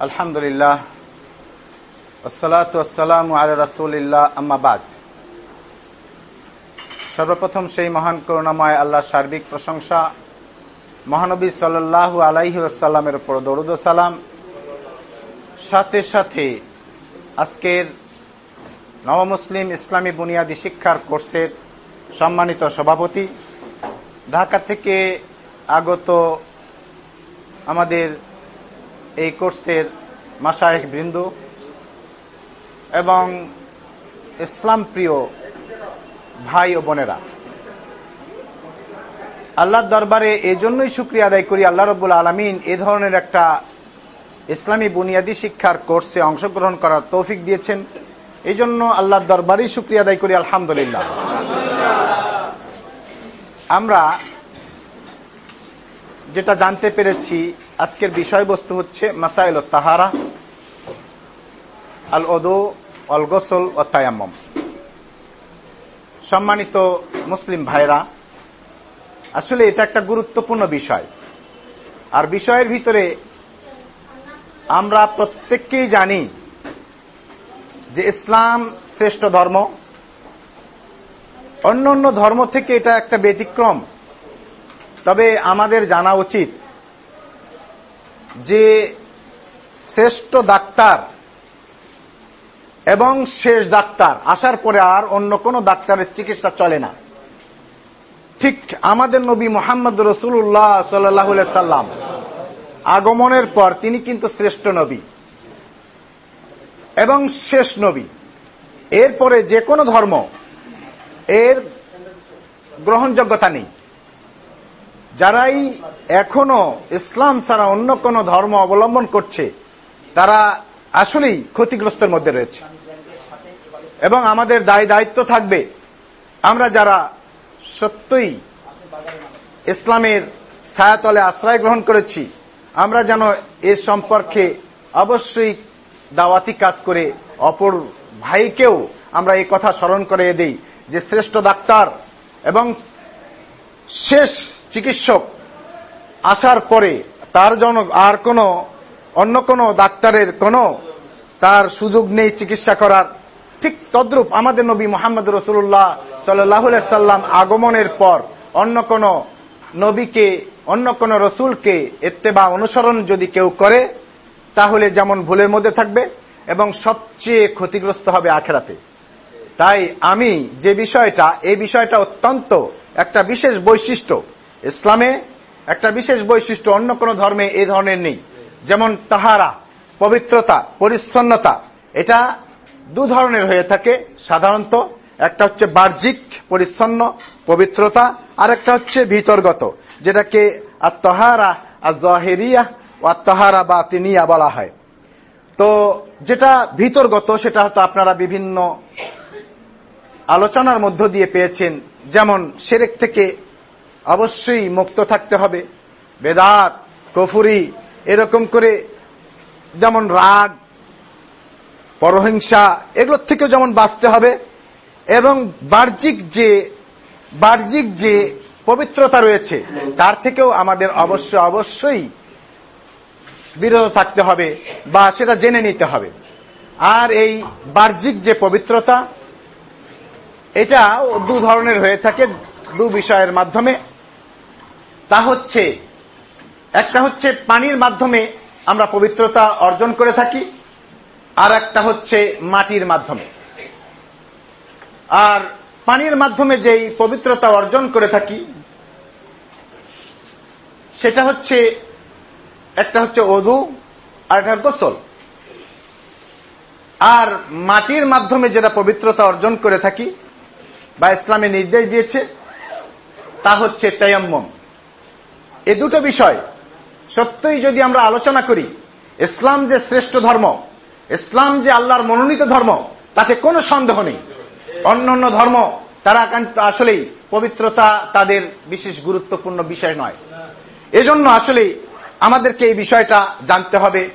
আলহামদুলিল্লাহ আসসালাত আসসালাম আলা রাসুলিল্লাহ আম্মাবাদ সর্বপ্রথম সেই মহান করুণাময় আল্লাহ সার্বিক প্রশংসা মহানবী সাল্লাহ আলাইহি আসাল্লামের উপর দরুদ সালাম সাথে সাথে আজকের নবমুসলিম ইসলামী বুনিয়াদী শিক্ষার কোর্সের সম্মানিত সভাপতি ঢাকা থেকে আগত আমাদের এই কোর্সের মাসায়েক বৃন্দ এবং ইসলাম প্রিয় ভাই ও বোনেরা। আল্লাহর দরবারে এই জন্যই শুক্রিয়া আদায় করি, আল্লাহ রব্বুল আলমিন এ ধরনের একটা ইসলামী বুনিয়াদী শিক্ষার কোর্সে অংশগ্রহণ করার তৌফিক দিয়েছেন। এই জন্য আল্লাহর দরবারেই শুক্রিয়া আদায় করি, আলহামদুলিল্লাহ। আমরা যেটা জানতে পেরেছি আজকের বিষয়বস্তু হচ্ছে মাসাইল তাহারা আল ওদো অল গোসল ও তায়াম্মম। সম্মানিত মুসলিম ভাইরা, আসলে এটা একটা গুরুত্বপূর্ণ বিষয়। আর বিষয়ের ভিতরে আমরা প্রত্যেককেই জানি যে ইসলাম শ্রেষ্ঠ ধর্ম। অন্য অন্য ধর্ম থেকে এটা একটা ব্যতিক্রম। তবে আমাদের জানা উচিত যে শ্রেষ্ঠ ডাক্তার এবং শেষ ডাক্তার, আসার পরে আর অন্য কোনো ডাক্তারের চিকিৎসা চলে না। ঠিক আমাদের নবী মোহাম্মদ রসুল্লাহ সাল্লাহ সাল্লাম আগমনের পর তিনি কিন্তু শ্রেষ্ঠ নবী এবং শেষ নবী। এরপরে যে কোনো ধর্ম, এর গ্রহণযোগ্যতা নেই। যারাই এখনও ইসলাম ছাড়া অন্য কোন ধর্ম অবলম্বন করছে, তারা আসলেই ক্ষতিগ্রস্তের মধ্যে রয়েছে। এবং আমাদের দায় দায়িত্ব থাকবে, আমরা যারা সত্যই ইসলামের ছায়াতলে আশ্রয় গ্রহণ করেছি, আমরা যেন এ সম্পর্কে অবশ্যই দাওয়াতি কাজ করে অপর ভাইকেও আমরা এই কথা স্মরণ করে দেই যে শ্রেষ্ঠ ডাক্তার এবং শেষ চিকিৎসক আসার পরে তার জন্য আর কোন, অন্য কোন ডাক্তারের কোন তার সুযোগ নেই চিকিৎসা করার। ঠিক তদ্রূপ আমাদের নবী মোহাম্মদ রসুল্লাহ সাল্লাহ সাল্লাম আগমনের পর অন্য কোন নবীকে, অন্য কোন রসুলকে এত্তেবা অনুসরণ যদি কেউ করে, তাহলে যেমন ভুলের মধ্যে থাকবে এবং সবচেয়ে ক্ষতিগ্রস্ত হবে আখেরাতে। তাই আমি যে বিষয়টা, এই বিষয়টা অত্যন্ত একটা বিশেষ বৈশিষ্ট্য। ইসলামে একটা বিশেষ বৈশিষ্ট্য, অন্য কোন ধর্মে এই ধরনের নেই। যেমন তাহারা, পবিত্রতা, পরিচ্ছন্নতা, এটা দু ধরনের হয়ে থাকে সাধারণত। একটা হচ্ছে বাহ্যিক, পরিচ্ছন্ন, পবিত্রতা আর একটা হচ্ছে ভিতরগত, যেটাকে আত্মহারা আজহেরিয়া ও আত্মহারা বা তিনিয়া বলা হয়। তো যেটা ভিতরগত, সেটা হয়তো আপনারা বিভিন্ন আলোচনার মধ্য দিয়ে পেয়েছেন। যেমন সেরেক থেকে অবশ্যই মুক্ত থাকতে হবে। বেদাত, কফুরি, এরকম করে যেমন রাগ, পরহিংসা, এগুলোর থেকেও যেমন বাঁচতে হবে এবং বাহ্যিক যে বাহ্যিক যে পবিত্রতা রয়েছে, তার থেকেও আমাদের অবশ্য অবশ্যই বিরত থাকতে হবে বা সেটা জেনে নিতে হবে। আর এই বাহ্যিক যে পবিত্রতা এটা দু ধরনের হয়ে থাকে, দু বিষয়ের মাধ্যমে। তা হচ্ছে, একটা হচ্ছে পানির মাধ্যমে আমরা পবিত্রতা অর্জন করে থাকি, আর একটা হচ্ছে মাটির মাধ্যমে। আর পানির মাধ্যমে যেই পবিত্রতা অর্জন করে থাকি, সেটা হচ্ছে, একটা হচ্ছে অধু আর একটা গোসল। আর মাটির মাধ্যমে যেটা পবিত্রতা অর্জন করে থাকি, বা ইসলামে নির্দেশ দিয়েছে, তা হচ্ছে তৈয়ম্মম। এ দুটো বিষয় সত্যই যদি আমরা আলোচনা করি, ইসলাম যে শ্রেষ্ঠ ধর্ম, ইসলাম যে আল্লাহর মনোনীত ধর্ম, তাতে কোনো সন্দেহ নেই। অন্য অন্য ধর্ম, তারা আসলেই পবিত্রতা তাদের বিশেষ গুরুত্বপূর্ণ বিষয় নয়। এজন্য আসলে আমাদেরকে এই বিষয়টা জানতে হবে।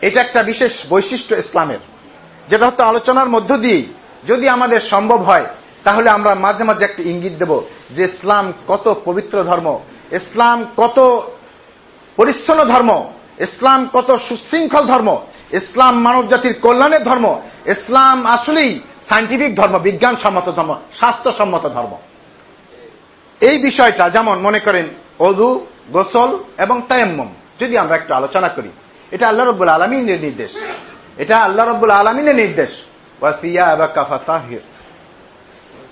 এটা একটা বিশেষ বৈশিষ্ট্য ইসলামের। যেটা হয়তো আলোচনার মধ্য দিয়েই যদি আমাদের সম্ভব হয়, তাহলে আমরা মাঝে মাঝে একটা ইঙ্গিত দেব যে ইসলাম কত পবিত্র ধর্ম ইসলাম কত পরিচ্ছন্ন ধর্ম, ইসলাম কত সুশৃঙ্খল ধর্ম, ইসলাম মানব জাতির কল্যাণের ধর্ম, ইসলাম আসলেই সাইন্টিফিক ধর্ম, বিজ্ঞানসম্মত ধর্ম, স্বাস্থ্যসম্মত ধর্ম। এই বিষয়টা যেমন মনে করেন অদু, গোসল এবং তায়াম্মম, যদি আমরা একটু আলোচনা করি, এটা আল্লাহ রব্বুল আলমিনের নির্দেশ। এটা আল্লাহ রব্বুল আলমিনের নির্দেশ।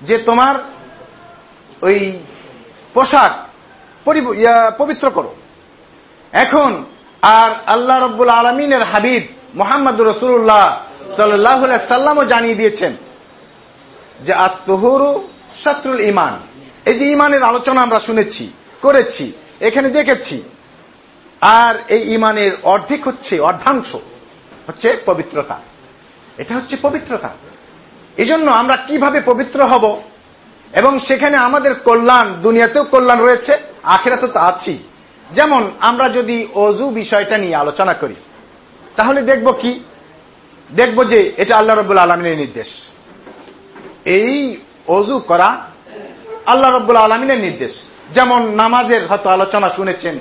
যে তোমার ওই পোশাক পবিত্র করো। এখন, আর আল্লাহ রব্বুল আলমিনের হাবিব মোহাম্মদ রসুল্লাহ সাল্লাহ সাল্লামও জানিয়ে দিয়েছেন যে আত্মহুরু শত্রুল ইমান এই যে ইমানের আলোচনা আমরা শুনেছি, করেছি, এখানে দেখেছি। আর এই ইমানের অর্ধেক হচ্ছে, অর্ধাংশ হচ্ছে পবিত্রতা। এটা হচ্ছে পবিত্রতা। এজন্য আমরা কীভাবে পবিত্র হব? এবং সেখানে আমাদের কল্যাণ, দুনিয়াতেও কল্যাণ রয়েছে আখেরাতে তো আছি যেমন আমরা যদি অজু বিষয়টা নিয়ে আলোচনা করি, তাহলে দেখব কি? দেখব যে এটা আল্লাহ রব্বুল আলমিনের নির্দেশ। এই অজু করা আল্লাহ রব্বুল আলমিনের নির্দেশ। যেমন নামাজের হয়তো আলোচনা শুনেছেন,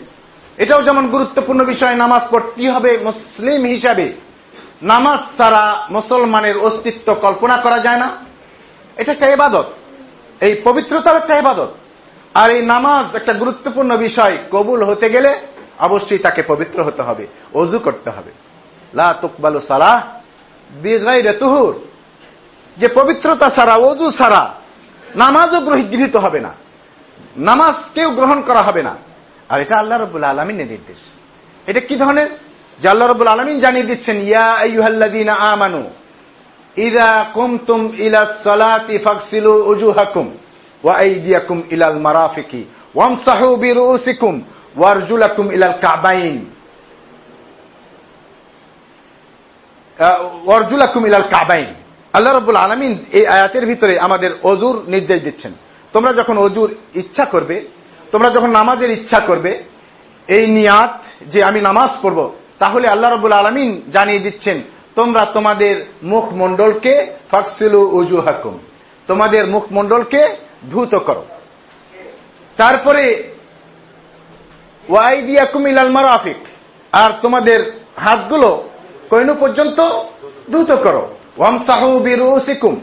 এটাও যেমন গুরুত্বপূর্ণ বিষয়, নামাজ পড়তে হবে মুসলিম হিসাবে। নামাজ ছাড়া মুসলমানের অস্তিত্ব কল্পনা করা যায় না। এটা একটা এবাদত এই পবিত্রতাও একটা এবাদত আর এই নামাজ একটা গুরুত্বপূর্ণ বিষয়। কবুল হতে গেলে অবশ্যই তাকে পবিত্র হতে হবে, অজু করতে হবে। লা তুকবালু সালাহ বিগাইরে তুহুর। যে পবিত্রতা ছাড়া, অজু ছাড়া নামাজও গৃহীত হবে না। নামাজ কেউ গ্রহণ করা হবে না। আর এটা আল্লাহ রবুল আলমিনের নির্দেশ। এটা কি ধরনের? যে আল্লাহ রবুল আলমিন জানিয়ে দিচ্ছেন, ইয়া আমানু ইদা কুমতুম ইলা সালাতি ফাগসিলু উজুহাকুম। ওয়া আইদিয়াকুম ইলাল মারাফিকি ওয়ারজুলাকুম ইলাল কাবাইন। ইলাল কাবাইন। আল্লাহ রব্বুল আলমিন এই আয়াতের ভিতরে আমাদের অজুর নির্দেশ দিচ্ছেন। তোমরা যখন অজুর ইচ্ছা করবে, তোমরা যখন নামাজের ইচ্ছা করবে, এই নিয়াত যে আমি নামাজ পড়ব, তাহলে আল্লাহ রবুল আলমিন জানিয়ে দিচ্ছেন, তোমরা তোমাদের মুখমণ্ডলকে ফাকসিলু উজু হাকুম তোমাদের মুখমণ্ডলকে ধূত করো। তারপরে, ওয়াইদিয়াকুম ইলাল মারাফিক, আর তোমাদের হাতগুলো কৈনু পর্যন্ত ধূত করো। ওয়ামসাহু বিরুসিকুম,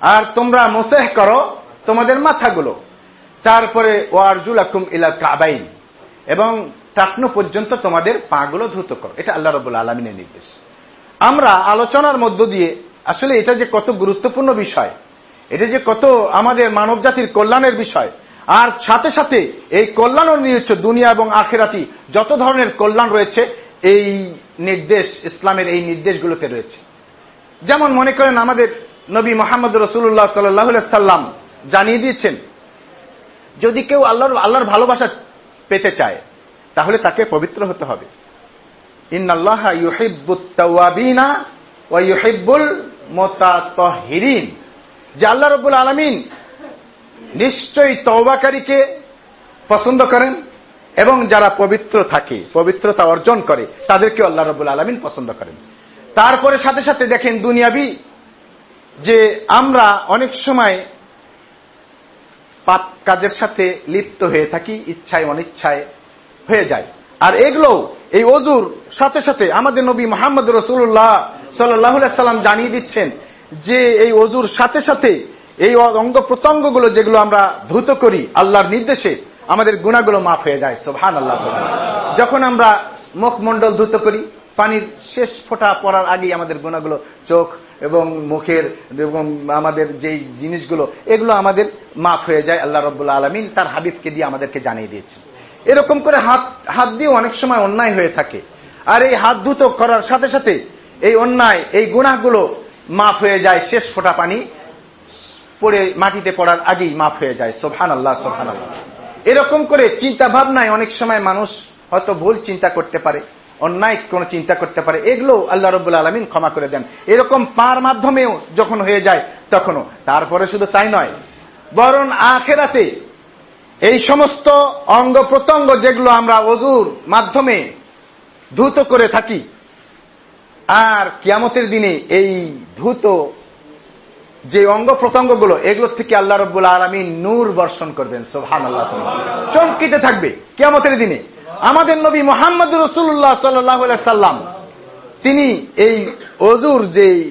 আর তোমরা মোসেহ করো তোমাদের মাথাগুলো। তারপরে, ওয়ারজুলাকুম ইলাল কাবাইন, এবং টাকনু পর্যন্ত তোমাদের পাগুলো ধুত করো। এটা আল্লাহ রবুল আলমিনের নির্দেশ। আমরা আলোচনার মধ্য দিয়ে, আসলে এটা যে কত গুরুত্বপূর্ণ বিষয় এটা যে কত আমাদের মানব জাতির কল্যাণের বিষয়। আর সাথে সাথে এই কল্যাণ হচ্ছে দুনিয়া এবং আখেরাতি যত ধরনের কল্যাণ রয়েছে, এই নির্দেশ, ইসলামের এই নির্দেশগুলোতে রয়েছে। যেমন মনে করেন আমাদের নবী মোহাম্মদ রসুল্লাহ সাল্লাহ সাল্লাম জানিয়ে দিয়েছেন, যদি কেউ আল্লাহর আল্লাহর ভালোবাসা পেতে চায়, তাহলে তাকে পবিত্র হতে হবে। ইন্নাল্লাহ ইউহিবুত্তাওয়াবিনা ওয়া ইউহিব্বুল মুতাতাহহিরিন যে আল্লাহ রাব্বুল আলামিন নিশ্চয়ই তওবাকারীকে পছন্দ করেন এবং যারা পবিত্র থাকে, পবিত্রতা অর্জন করে তাদেরকে আল্লাহ রাব্বুল আলামিন পছন্দ করেন। তারপরে সাথে সাথে দেখেন দুনিয়াবি যে আমরা অনেক সময় পাপ কাজের সাথে লিপ্ত হয়ে থাকি, ইচ্ছায়, অনিচ্ছায় হয়ে যায়। আর এগুলো, এই অজুর সাথে সাথে আমাদের নবী মোহাম্মদ রসুল্লাহ সাল্লাহ সাল্লাম জানিয়ে দিচ্ছেন যে এই অজুর সাথে সাথে এই অঙ্গ প্রত্যঙ্গগুলো যেগুলো আমরা ধুত করি, আল্লাহর নির্দেশে আমাদের গুণাগুলো মাফ হয়ে যায়। সোহান আল্লাহ যখন আমরা মুখমণ্ডল ধুত করি, পানির শেষ ফোঁটা পড়ার আগেই আমাদের গুণাগুলো চোখ এবং মুখের এবং আমাদের যেই জিনিসগুলো, এগুলো আমাদের মাফ হয়ে যায়। আল্লাহ রব্বুল্লা আলমিন তার হাবিবকে দিয়ে আমাদেরকে জানিয়ে দিয়েছেন। এরকম করে হাত হাত দিয়ে অনেক সময় অন্যায় হয়ে থাকে। আর এই হাত ধুত করার সাথে সাথে এই অন্যায়, এই গুণাগুলো মাফ হয়ে যায় শেষ ফোটা পানি পড়ে মাটিতে পড়ার আগেই মাফ হয়ে যায়। সোফান আল্লাহ সোফান আল্লাহ এরকম করে চিন্তা ভাবনায় অনেক সময় মানুষ হয়তো ভুল চিন্তা করতে পারে, অন্যায় কোন চিন্তা করতে পারে এগুলো আল্লাহ রব্বুল আলমিন ক্ষমা করে দেন। এরকম পার মাধ্যমেও যখন হয়ে যায় তখনও। তারপরে শুধু তাই নয়, বরং আখেরাতে এই সমস্ত অঙ্গ প্রত্যঙ্গ যেগুলো আমরা অজুর মাধ্যমে ধূত করে থাকি আর কিয়ামতের দিনে এই ধূত, যে অঙ্গ প্রত্যঙ্গগুলো এগুলোর থেকে আল্লাহ রব্বুল আলমী নূর বর্ষণ করবেন সোহান আল্লাহ চমকিতে থাকবে কিয়ামতের দিনে। আমাদের নবী মোহাম্মদ রসুল্লাহ সাল্লাহ সাল্লাম, তিনি এই অজুর যে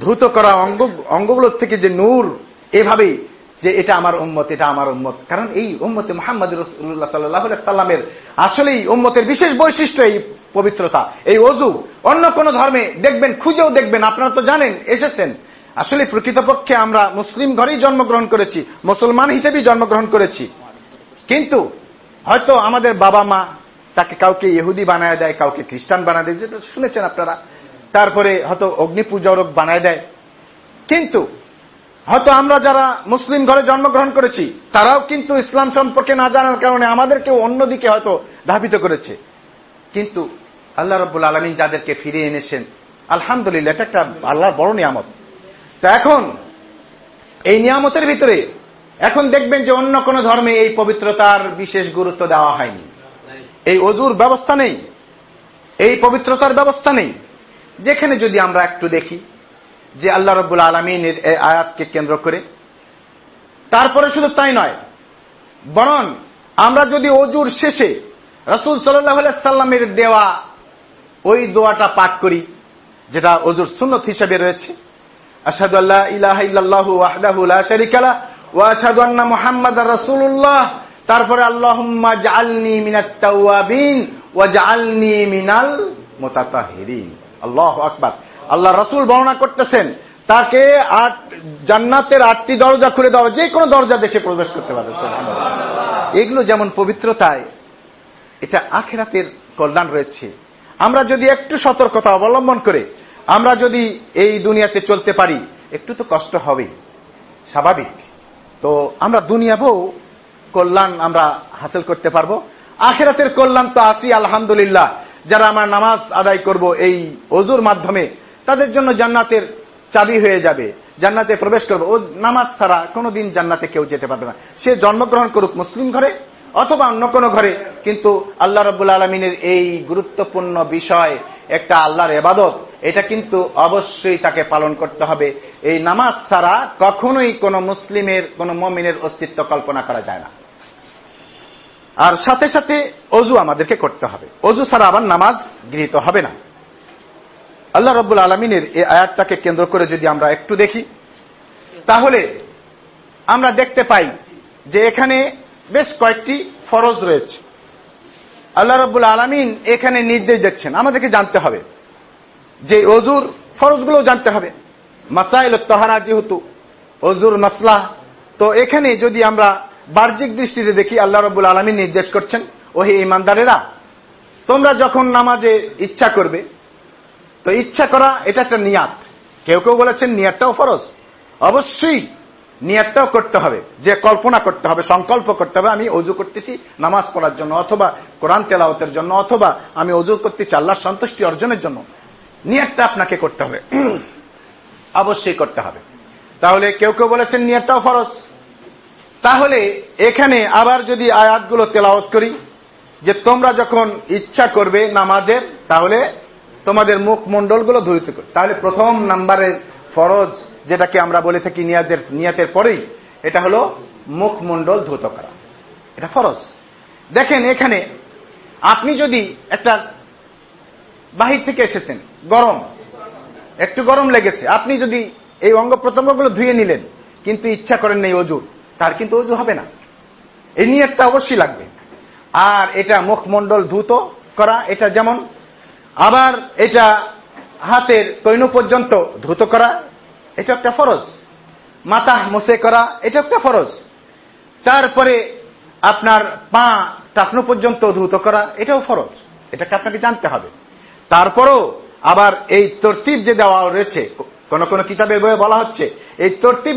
ধূত করা অঙ্গ অঙ্গগুলোর থেকে যে নূর এভাবে যে এটা আমার উম্মত, এটা আমার উম্মত। কারণ এই উম্মতে মোহাম্মদ রসুল্লাহ সাল্লাহ সাল্লামের আসলেই উম্মতের বিশেষ বৈশিষ্ট্য এই পবিত্রতা, এই অজু। অন্য কোন ধর্মে দেখবেন, খুঁজেও দেখবেন, আপনারা তো জানেন, এসেছেন। আসলে প্রকৃতপক্ষে আমরা মুসলিম ঘরেই জন্মগ্রহণ করেছি, মুসলমান হিসেবেই জন্মগ্রহণ করেছি। কিন্তু হয়তো আমাদের বাবা মা তাকে কাউকে ইহুদি বানায় দেয়, কাউকে খ্রিস্টান বানায় দেয়, যেটা শুনেছেন আপনারা। তারপরে হয়তো অগ্নি পূজারক বানায় দেয়। কিন্তু হয়তো আমরা যারা মুসলিম ঘরে জন্মগ্রহণ করেছি, তারাও কিন্তু ইসলাম সম্পর্কে না জানার কারণে আমাদেরকেও অন্যদিকে হয়তো ধাবিত করেছে। কিন্তু আল্লাহ রব্বুল আলমিন যাদেরকে ফিরে এনেছেন, আলহামদুলিল্লাহ, এটা একটা আল্লাহর বড় নিয়ামত। তো এখন, এই নিয়ামতের ভিতরে এখন দেখবেন যে অন্য কোন ধর্মে এই পবিত্রতার বিশেষ গুরুত্ব দেওয়া হয়নি। এই অজুর ব্যবস্থা নেই, এই পবিত্রতার ব্যবস্থা নেই। যেখানে যদি আমরা একটু দেখি যে আল্লাহ রব্বুল আলমিনের এই আয়াতকে কেন্দ্র করে। তারপরে শুধু তাই নয়, বরং আমরা যদি অজুর শেষে রসুল সাল্লাহ সাল্লামের দেওয়া ওই দোয়াটা পাঠ করি, যেটা অজুর সুন্নত হিসেবে রয়েছে আসাদু আল্লাহ ইলাহ তারপরে আকবার। আল্লাহ রসুল বর্ণনা করতেছেন, তাকে আট জান্নাতের আটটি দরজা খুলে দেওয়া, যে কোনো দরজা দেশে প্রবেশ করতে পারবে এগুলো যেমন পবিত্রতায়, এটা আখেরাতের কল্যাণ রয়েছে। আমরা যদি একটু সতর্কতা অবলম্বন করে, আমরা যদি এই দুনিয়াতে চলতে পারি, একটু তো কষ্ট হবে স্বাভাবিক। তো আমরা দুনিয়া দুনিয়াবও কল্যাণ আমরা হাসিল করতে পারব। আখেরাতের কল্যাণ তো আসি আলহামদুলিল্লাহ। যারা আমরা নামাজ আদায় করব, এই অজুর মাধ্যমে তাদের জন্য জান্নাতের চাবি হয়ে যাবে, জান্নাতে প্রবেশ করবে। ও নামাজ ছাড়া কোনোদিন জান্নাতে কেউ যেতে পারবে না। সে জন্মগ্রহণ করুক মুসলিম ঘরে অথবা অন্য কোনো ঘরে, কিন্তু আল্লাহ রব্বুল আলমিনের এই গুরুত্বপূর্ণ বিষয়, একটা আল্লাহর এবাদত এটা কিন্তু অবশ্যই তাকে পালন করতে হবে। এই নামাজ ছাড়া কখনোই কোনো মুসলিমের, কোন মমিনের অস্তিত্ব কল্পনা করা যায় না। আর সাথে সাথে অজু আমাদেরকে করতে হবে। অজু ছাড়া আবার নামাজ গৃহীত হবে না। আল্লাহ রব্বুল আলমিনের এই আয়াতটাকে কেন্দ্র করে যদি আমরা একটু দেখি, তাহলে আমরা দেখতে পাই যে এখানে বেশ কয়েকটি ফরজ রয়েছে। আল্লাহ রব্বুল আলমিন এখানে নির্দেশ দিচ্ছেন, আমাদেরকে জানতে হবে যে অজুর ফরজগুলো জানতে হবে। মাসাইল তহারা যেহেতু অজুর মাসলাহ, তো এখানে যদি আমরা বাহ্যিক দৃষ্টিতে দেখি, আল্লাহ রব্বুল আলমিন নির্দেশ করছেন, ওহে ইমানদারেরা তোমরা যখন নামাজে ইচ্ছা করবে তো ইচ্ছা করা, এটা একটা নিয়াত। কেউ কেউ বলেছেন নিয়াতটাও ফরজ। অবশ্যই নিয়াতটাও করতে হবে। যে কল্পনা করতে হবে, সংকল্প করতে হবে, আমি অজু করতেছি নামাজ পড়ার জন্য, অথবা কোরআন তেলাওতের জন্য, অথবা আমি অজু করতেছি আল্লাহর সন্তুষ্টি অর্জনের জন্য। নিয়াতটা আপনাকে করতে হবে। অবশ্যই করতে হবে। তাহলে কেউ কেউ বলেছেন নিয়াতটাও ফরজ। তাহলে এখানে আবার যদি আয়াতগুলো তেলাওত করি, যে তোমরা যখন ইচ্ছা করবে নামাজের, তাহলে তোমাদের মুখ মন্ডলগুলো ধুইতে করবে তাহলে প্রথম নাম্বারের ফরজ, যেটাকে আমরা বলে থাকি নিয়াদের, নিয়াতের পরেই, এটা হলো মুখ মন্ডল ধুত করা। এটা ফরজ। দেখেন এখানে, আপনি যদি একটা বাহির থেকে এসেছেন, গরম, একটু গরম লেগেছে, আপনি যদি এই অঙ্গ প্রত্যঙ্গগুলো ধুয়ে নিলেন, কিন্তু ইচ্ছা করেন নেই অজুর তার কিন্তু অজু হবে না। এই নিয়তটা অবশ্যই লাগবে। আর এটা মুখমণ্ডল ধুত করা, এটা যেমন আবার এটা হাতের তৈন পর্যন্ত ধুত করা এটা একটা ফরজ। মাথা মোসে করা এটা একটা ফরজ। তারপরে আপনার পা টাকনো পর্যন্ত ধুত করা, এটাও ফরজ। এটাকে আপনাকে জানতে হবে। তারপরও আবার এই তরতিব যে দেওয়া রয়েছে, কোন কোন কিতাবের বইয়ে বলা হচ্ছে, এই তরতিব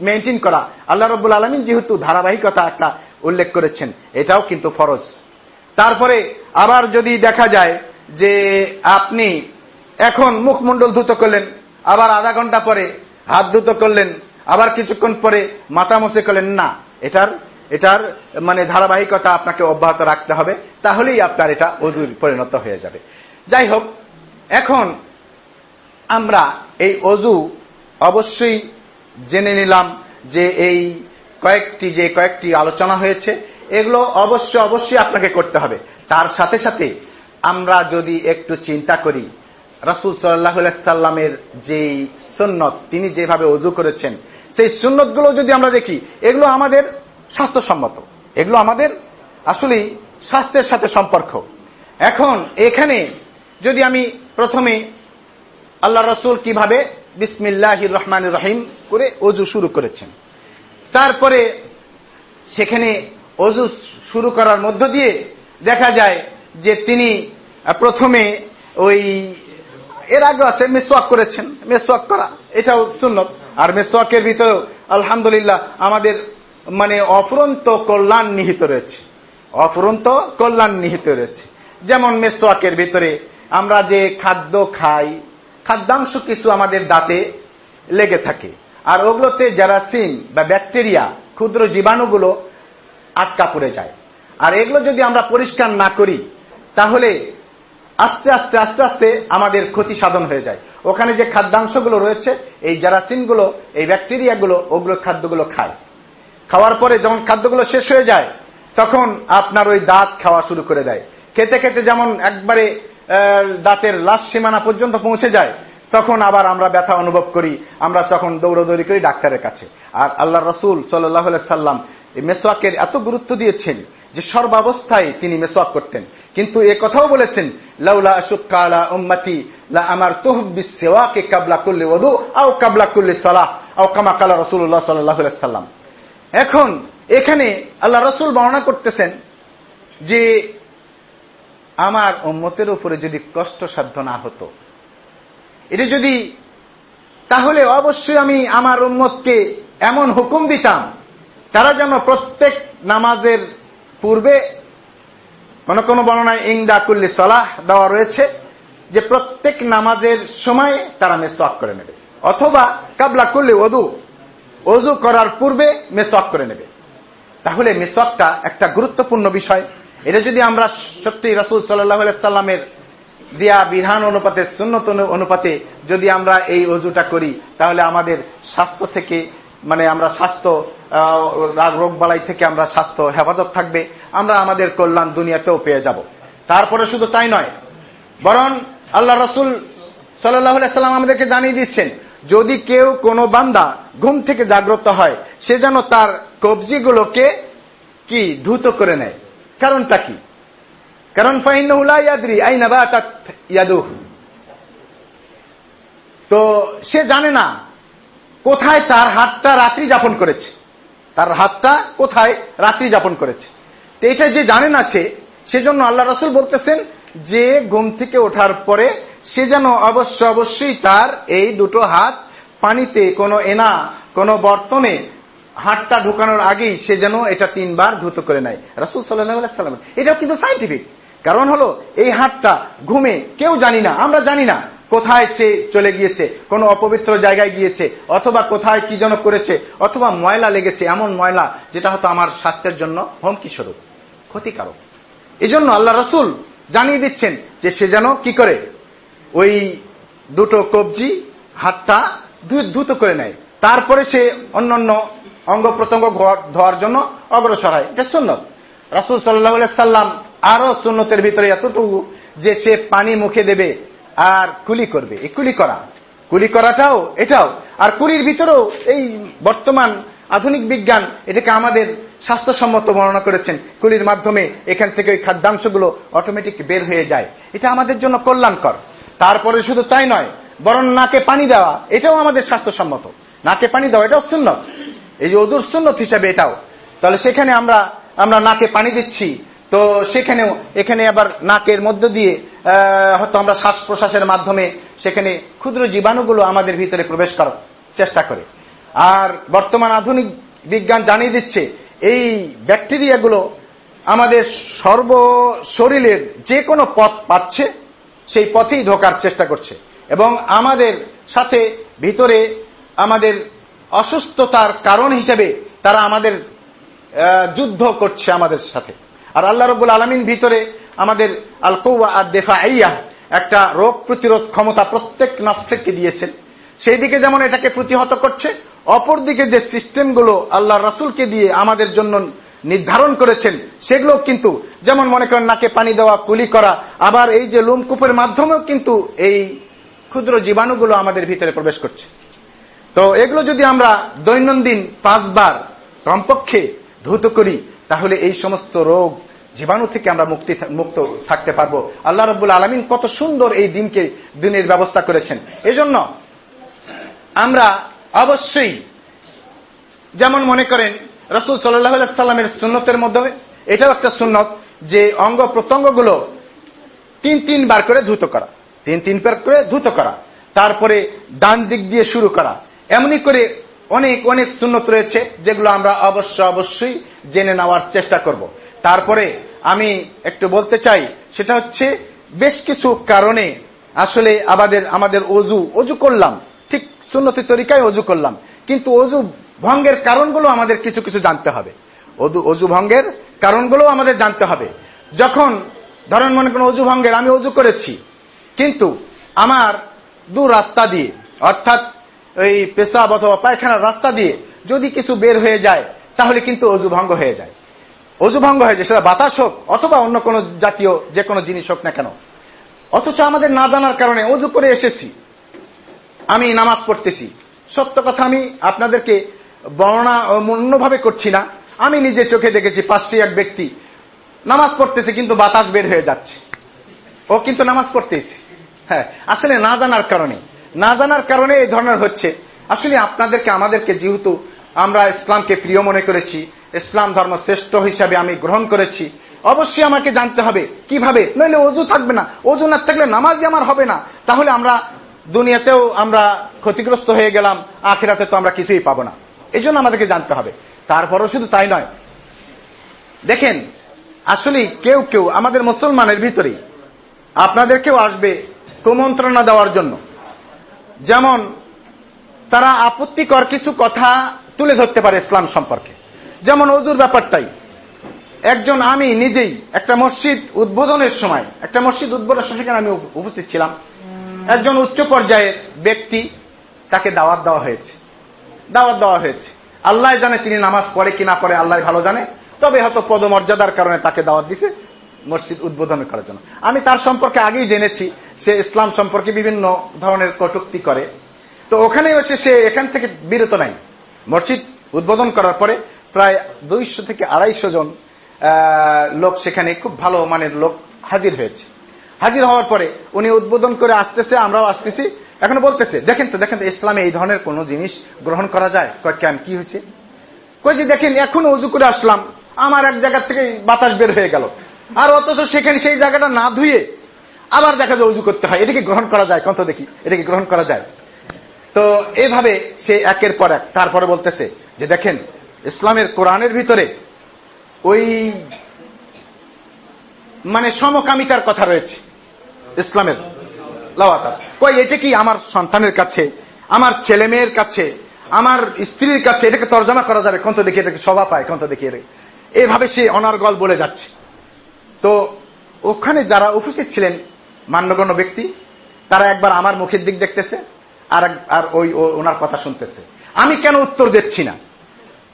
মেনটেন করা, আল্লাহ রব্বুল আলমিন যেহেতু ধারাবাহিকতা একটা উল্লেখ করেছেন, এটাও কিন্তু ফরজ। তারপরে আবার যদি দেখা যায় যে আপনি এখন মুখমণ্ডল ধুত করলেন, আবার আধা ঘণ্টা পরে হাত ধুত করলেন, আবার কিছুক্ষণ পরে মাথা মুছে করলেন, না, এটার এটার মানে ধারাবাহিকতা আপনাকে অব্যাহত রাখতে হবে, তাহলেই আপনার এটা অজুর পরিণত হয়ে যাবে। যাই হোক, এখন আমরা এই অজু অবশ্যই জেনে নিলাম যে এই কয়েকটি, যে কয়েকটি আলোচনা হয়েছে, এগুলো অবশ্য, অবশ্যই আপনাকে করতে হবে। তার সাথে সাথে আমরা যদি একটু চিন্তা করি, রাসুল সাল্লাহ সাল্লামের যেই সুন্নত, তিনি যেভাবে অজু করেছেন, সেই সুন্নতগুলো যদি আমরা দেখি, এগুলো আমাদের স্বাস্থ্যসম্মত। এগুলো আমাদের আসলে স্বাস্থ্যের সাথে সম্পর্ক। এখন এখানে যদি আমি প্রথমে আল্লাহ রসুল কীভাবে বিসমিল্লাহ রহমান রহিম করে অজু শুরু করেছেন, তারপরে সেখানে অজু শুরু করার মধ্য দিয়ে দেখা যায় যে তিনি প্রথমে ওই, এর আগে আছে মেসোয়াক করেছেন মেসোয়াক করা, এটাও সুন্নত। আর মেসোয়াকের ভিতরেও, আলহামদুলিল্লাহ, আমাদের মানে অফুরন্ত কল্যাণ নিহিত রয়েছে। অফুরন্ত কল্যাণ নিহিত রয়েছে। যেমন মেসোয়াকের ভিতরে আমরা যে খাদ্য খাই, খাদ্যাংশ কিছু আমাদের দাঁতে লেগে থাকে। আর ওগুলোতে জারাসিন বা ব্যাকটেরিয়া, ক্ষুদ্র জীবাণুগুলো আটকা পড়ে যায়। আর এগুলো যদি আমরা পরিষ্কার না করি তাহলে আস্তে আস্তে আস্তে আস্তে আমাদের ক্ষতি সাধন হয়ে যায়। ওখানে যে খাদ্যাংশগুলো রয়েছে, এই জারাসিনগুলো, এই ব্যাকটেরিয়াগুলো, ওগুলো খাদ্যগুলো খায়। খাওয়ার পরে যখন খাদ্যগুলো শেষ হয়ে যায়, তখন আপনার ওই দাঁত খাওয়া শুরু করে দেয়। খেতে খেতে যেমন একবারে দাঁতের লাশ সীমানা পর্যন্ত পৌঁছে যায়, তখন আবার আমরা ব্যথা অনুভব করি, আমরা তখন দৌড়দৌড়ি করি ডাক্তারের কাছে। আর আল্লাহ রসুল সাল্লাহ সাল্লাম এই মেসোয়াকের এত গুরুত্ব দিয়েছেন যে সর্বাবস্থায় তিনি মেসোয়াক করতেন। কিন্তু এ কথাও বলেছেন, লাউলা আশুকালা উম্মতি, লা আমার তহবিস সেওয়াকে কাবলা করলে ওদু আও কাবলা করলে সালাহ, আও কামা কালা রসুল্লাহ সাল্লাহ সাল্লাম এখন এখানে আল্লাহ রসুল বর্ণনা করতেছেন যে আমার উম্মতের উপরে যদি কষ্ট সাধ্য না হতো, এটা যদি তাহলে অবশ্যই আমি আমার উম্মতকে এমন হুকুম দিতাম, তারা যেন প্রত্যেক নামাজের পূর্বে কোন কোন বর্ণনায় ইংদা কুল্লি সলাহ দেওয়া রয়েছে যে প্রত্যেক নামাজের সময় তারা মেসওয়াক করে নেবে। অথবা কাবলা করলে অদু অজু করার পূর্বে মেসওয়াক করে নেবে। তাহলে মেসওয়াকটা একটা গুরুত্বপূর্ণ বিষয়। এটা যদি আমরা সত্যি রসুল সাল্লাহ সাল্লামের দেয়া বিধান অনুপাতে, সুন্নত অনুপাতে যদি আমরা এই অজুটা করি, তাহলে আমাদের স্বাস্থ্য থেকে মানে আমরা স্বাস্থ্য রোগ বালাই থেকে আমরা স্বাস্থ্য, হেফাজত থাকবে, আমরা আমাদের কল্যাণ দুনিয়াতেও পেয়ে যাব। তারপরে শুধু তাই নয়, বরং আল্লাহ রসুল সাল্লাহ সাল্লাম আমাদেরকে জানিয়ে দিচ্ছেন, যদি কেউ কোনো বান্দা ঘুম থেকে জাগ্রত হয়, সে যেন তার কবজিগুলোকে কি ধুত করে নেয়। কারণটা কি? কারণ ফাইনাদ্রি আইনাবা ইয়াদু তো সে জানে না কোথায় তার হাতটা রাত্রি যাপন করেছে। তার হাতটা কোথায় রাত্রি যাপন করেছে। তো এটা যে জানে না সে, সেজন্য আল্লাহ রসুল বলতেছেন, যে ঘুম থেকে ওঠার পরে সে যেন অবশ্য অবশ্যই তার এই দুটো হাত পানিতে, কোনো এনা, কোনো বর্তনে হাতটা ঢুকানোর আগেই সে যেন এটা তিনবার ধুত করে নেয়। রাসুল সাল্লাম এটাও কিন্তু সাইন্টিফিক কারণ হলো, এই হাতটা ঘুমে কেউ জানি না, আমরা জানি না। কোথায় সে চলে গিয়েছে? কোনো অপবিত্র জায়গায় গিয়েছে? অথবা কোথায় কি যেন করেছে? অথবা ময়লা লেগেছে? এমন ময়লা যেটা হয়তো আমার স্বাস্থ্যের জন্য হুমকি স্বরূপ, ক্ষতিকারক। এই জন্য আল্লাহ রসুল জানিয়ে দিচ্ছেন যে সে যেন কি করে? ওই দুটো কবজি হাতটা ধুত করে নেয়। তারপরে সে অন্যান্য অঙ্গ প্রত্যঙ্গ ধোয়ার জন্য অগ্রসর হয়। এটা সুন্নত। রাসুল সাল্লাহ সাল্লাম আরও সুন্নতের ভিতরে এতটুকু যে সে পানি মুখে দেবে আর কুলি করবে। এই কুলি করা। কুলি করাটাও, এটাও। আর কুলির ভিতরেও এই বর্তমান আধুনিক বিজ্ঞান, এটাকে আমাদের স্বাস্থ্যসম্মত বর্ণনা করেছেন। কুলির মাধ্যমে এখান থেকে ওই খাদ্যাংশগুলো অটোমেটিক বের হয়ে যায়। এটা আমাদের জন্য কল্যাণকর। তারপরে শুধু তাই নয়, বরং নাকে পানি দেওয়া, এটাও আমাদের স্বাস্থ্যসম্মত। নাকে পানি দেওয়া, এটাও সুন্নত। এই যে অদূর সুন্নত হিসাবে এটাও। তাহলে সেখানে আমরা আমরা নাকে পানি দিচ্ছি। তো সেখানেও, এখানে আবার নাকের মধ্য দিয়ে হয়তো আমরা শ্বাস প্রশ্বাসের মাধ্যমে সেখানে ক্ষুদ্র জীবাণুগুলো আমাদের ভিতরে প্রবেশ করার চেষ্টা করে। আর বর্তমান আধুনিক বিজ্ঞান জানিয়ে দিচ্ছে, এই ব্যাকটেরিয়াগুলো আমাদের সর্ব শরীরের যে কোনো পথ পাচ্ছে, সেই পথেই ঢোকার চেষ্টা করছে। এবং আমাদের সাথে ভিতরে আমাদের অসুস্থতার কারণ হিসেবে তারা আমাদের যুদ্ধ করছে আমাদের সাথে। আর আল্লাহ রবুল আলমিন ভিতরে আমাদের আল কৌয়া আর দেফা আইয়া একটা রোগ প্রতিরোধ ক্ষমতা প্রত্যেক নফসেরকে দিয়েছেন। সেই দিকে যেমন এটাকে প্রতিহত করছে, অপরদিকে যে সিস্টেমগুলো আল্লাহ রাসুলকে দিয়ে আমাদের জন্য নির্ধারণ করেছেন সেগুলো কিন্তু যেমন মনে করেন নাকে পানি দেওয়া, কুলি করা, আবার এই যে লোমকূপের মাধ্যমেও কিন্তু এই ক্ষুদ্র জীবাণুগুলো আমাদের ভিতরে প্রবেশ করছে। তো এগুলো যদি আমরা দৈনন্দিন পাঁচবার কমপক্ষে ধুত করি তাহলে এই সমস্ত রোগ জীবাণু থেকে আমরা মুক্তি মুক্ত থাকতে পারব। আল্লাহ রব্বুল আলমিন কত সুন্দর এই দিনকে, দিনের ব্যবস্থা করেছেন। এজন্য আমরা অবশ্যই, যেমন মনে করেন, রসুল সাল্লাহ সাল্লামের সুন্নতের মধ্যে, এটাও একটা সুন্নত যে অঙ্গ প্রত্যঙ্গগুলো তিন তিনবার করে ধুত করা। তিন তিনবার করে ধুত করা। তারপরে ডান দিক দিয়ে শুরু করা। এমনি করে অনেক অনেক সুন্নত রয়েছে, যেগুলো আমরা অবশ্য অবশ্যই জেনে নেওয়ার চেষ্টা করব। তারপরে আমি একটু বলতে চাই, সেটা হচ্ছে বেশ কিছু কারণে আসলে আমাদের আমাদের অজু অজু করলাম। ঠিক সুন্নতি তরিকায় অজু করলাম। কিন্তু অজু ভঙ্গের কারণগুলো আমাদের কিছু কিছু জানতে হবে। অজু ভঙ্গের কারণগুলো আমাদের জানতে হবে। যখন ধরেন মনে করেন অজু ভঙ্গের, আমি অজু করেছি, কিন্তু আমার দু রাস্তা দিয়ে, অর্থাৎ ওই পেশাব অথবা পায়খানার রাস্তা দিয়ে যদি কিছু বের হয়ে যায়, তাহলে কিন্তু অজু ভঙ্গ হয়ে যায়। অজু ভঙ্গ হয়ে যায়, সেটা বাতাস হোক অথবা অন্য কোনো জাতীয় যে কোনো জিনিস হোক না কেন। অথচ আমাদের না জানার কারণে অজু করে এসেছি। আমি নামাজ পড়তেছি। সত্য কথা, আমি আপনাদেরকে বর্ণনা অন্যভাবে করছি না। আমি নিজে চোখে দেখেছি পাশে এক ব্যক্তি নামাজ পড়তেছে, কিন্তু বাতাস বের হয়ে যাচ্ছে। ও কিন্তু নামাজ পড়তেছে। হ্যাঁ আসলে না জানার কারণে। না জানার কারণে এই ধরনের হচ্ছে। আসলে আপনাদেরকে, আমাদেরকে যেহেতু আমরা ইসলামকে প্রিয় মনে করেছি, ইসলাম ধর্ম শ্রেষ্ঠ হিসাবে আমি গ্রহণ করেছি, অবশ্যই আমাকে জানতে হবে কীভাবে। নইলে অজু থাকবে না। অজু না থাকলে নামাজই আমার হবে না। তাহলে আমরা দুনিয়াতেও আমরা ক্ষতিগ্রস্ত হয়ে গেলাম, আখেরাতে তো আমরা কিছুই পাবো না। এই জন্য আমাদেরকে জানতে হবে। তারপরও শুধু তাই নয়। দেখেন আসলে কেউ কেউ আমাদের মুসলমানের ভিতরেই আপনাদেরকেও আসবে কুমন্ত্রণা দেওয়ার জন্য। যেমন, তারা আপত্তিকর কিছু কথা তুলে ধরতে পারে ইসলাম সম্পর্কে। যেমন অজুর ব্যাপারটাই। একজন আমি নিজেই একটা মসজিদ উদ্বোধনের সময়, একটা মসজিদ উদ্বোধনের সেখানে আমি উপস্থিত ছিলাম। একজন উচ্চ পর্যায়ের ব্যক্তি তাকে দাওয়াত দেওয়া হয়েছে। দাওয়াত দেওয়া হয়েছে। আল্লাহ জানে তিনি নামাজ পড়ে কি না পড়ে, আল্লাহ ভালো জানে। তবে হয়তো পদমর্যাদার কারণে তাকে দাওয়াত দিছে। মসজিদ উদ্বোধন করার জন্য। আমি তার সম্পর্কে আগেই জেনেছি, সে ইসলাম সম্পর্কে বিভিন্ন ধরনের কটুক্তি করে। তো ওখানে এসে সে এখান থেকে বিরত নাই। মসজিদ উদ্বোধন করার পরে প্রায় দুইশো থেকে আড়াইশো জন লোক সেখানে খুব ভালো মানের লোক হাজির হয়েছে। হাজির হওয়ার পরে উনি উদ্বোধন করে আসতেছে, আমরাও আসতেছি। এখন বলতেছে, দেখেন তো দেখেন তো, ইসলামে এই ধরনের কোন জিনিস গ্রহণ করা যায়? কেন, কি হয়েছে? কই দেখেন, এখন উজু করে আসলাম। আমার এক জায়গা থেকে বাতাস বের হয়ে গেল। আর অথচ সেখানে সেই জায়গাটা না ধুয়ে আবার দেখা যায় উজু করতে হয়। এটাকে গ্রহণ করা যায় কত দেখি। এটাকে গ্রহণ করা যায়। তো এইভাবে সে একের পর এক, তারপরে বলতেছে যে দেখেন, ইসলামের কোরআনের ভিতরে ওই মানে সমকামিতার কথা রয়েছে ইসলামের লাওয়াতার কই, এটা কি আমার সন্তানের কাছে, আমার ছেলে মেয়ের কাছে, আমার স্ত্রীর কাছে? এটাকে তর্জমা করা যাবে। কত দেখি, এটাকে সভা পায় কত দেখি এভাবে সে অনার্গল বলে যাচ্ছে। তো ওখানে যারা উপস্থিত ছিলেন মান্যগণ্য ব্যক্তি, তারা একবার আমার মুখের দিক দেখতেছে আর আর ওই ওনার কথা শুনতেছে। আমি কেন উত্তর দিচ্ছি না?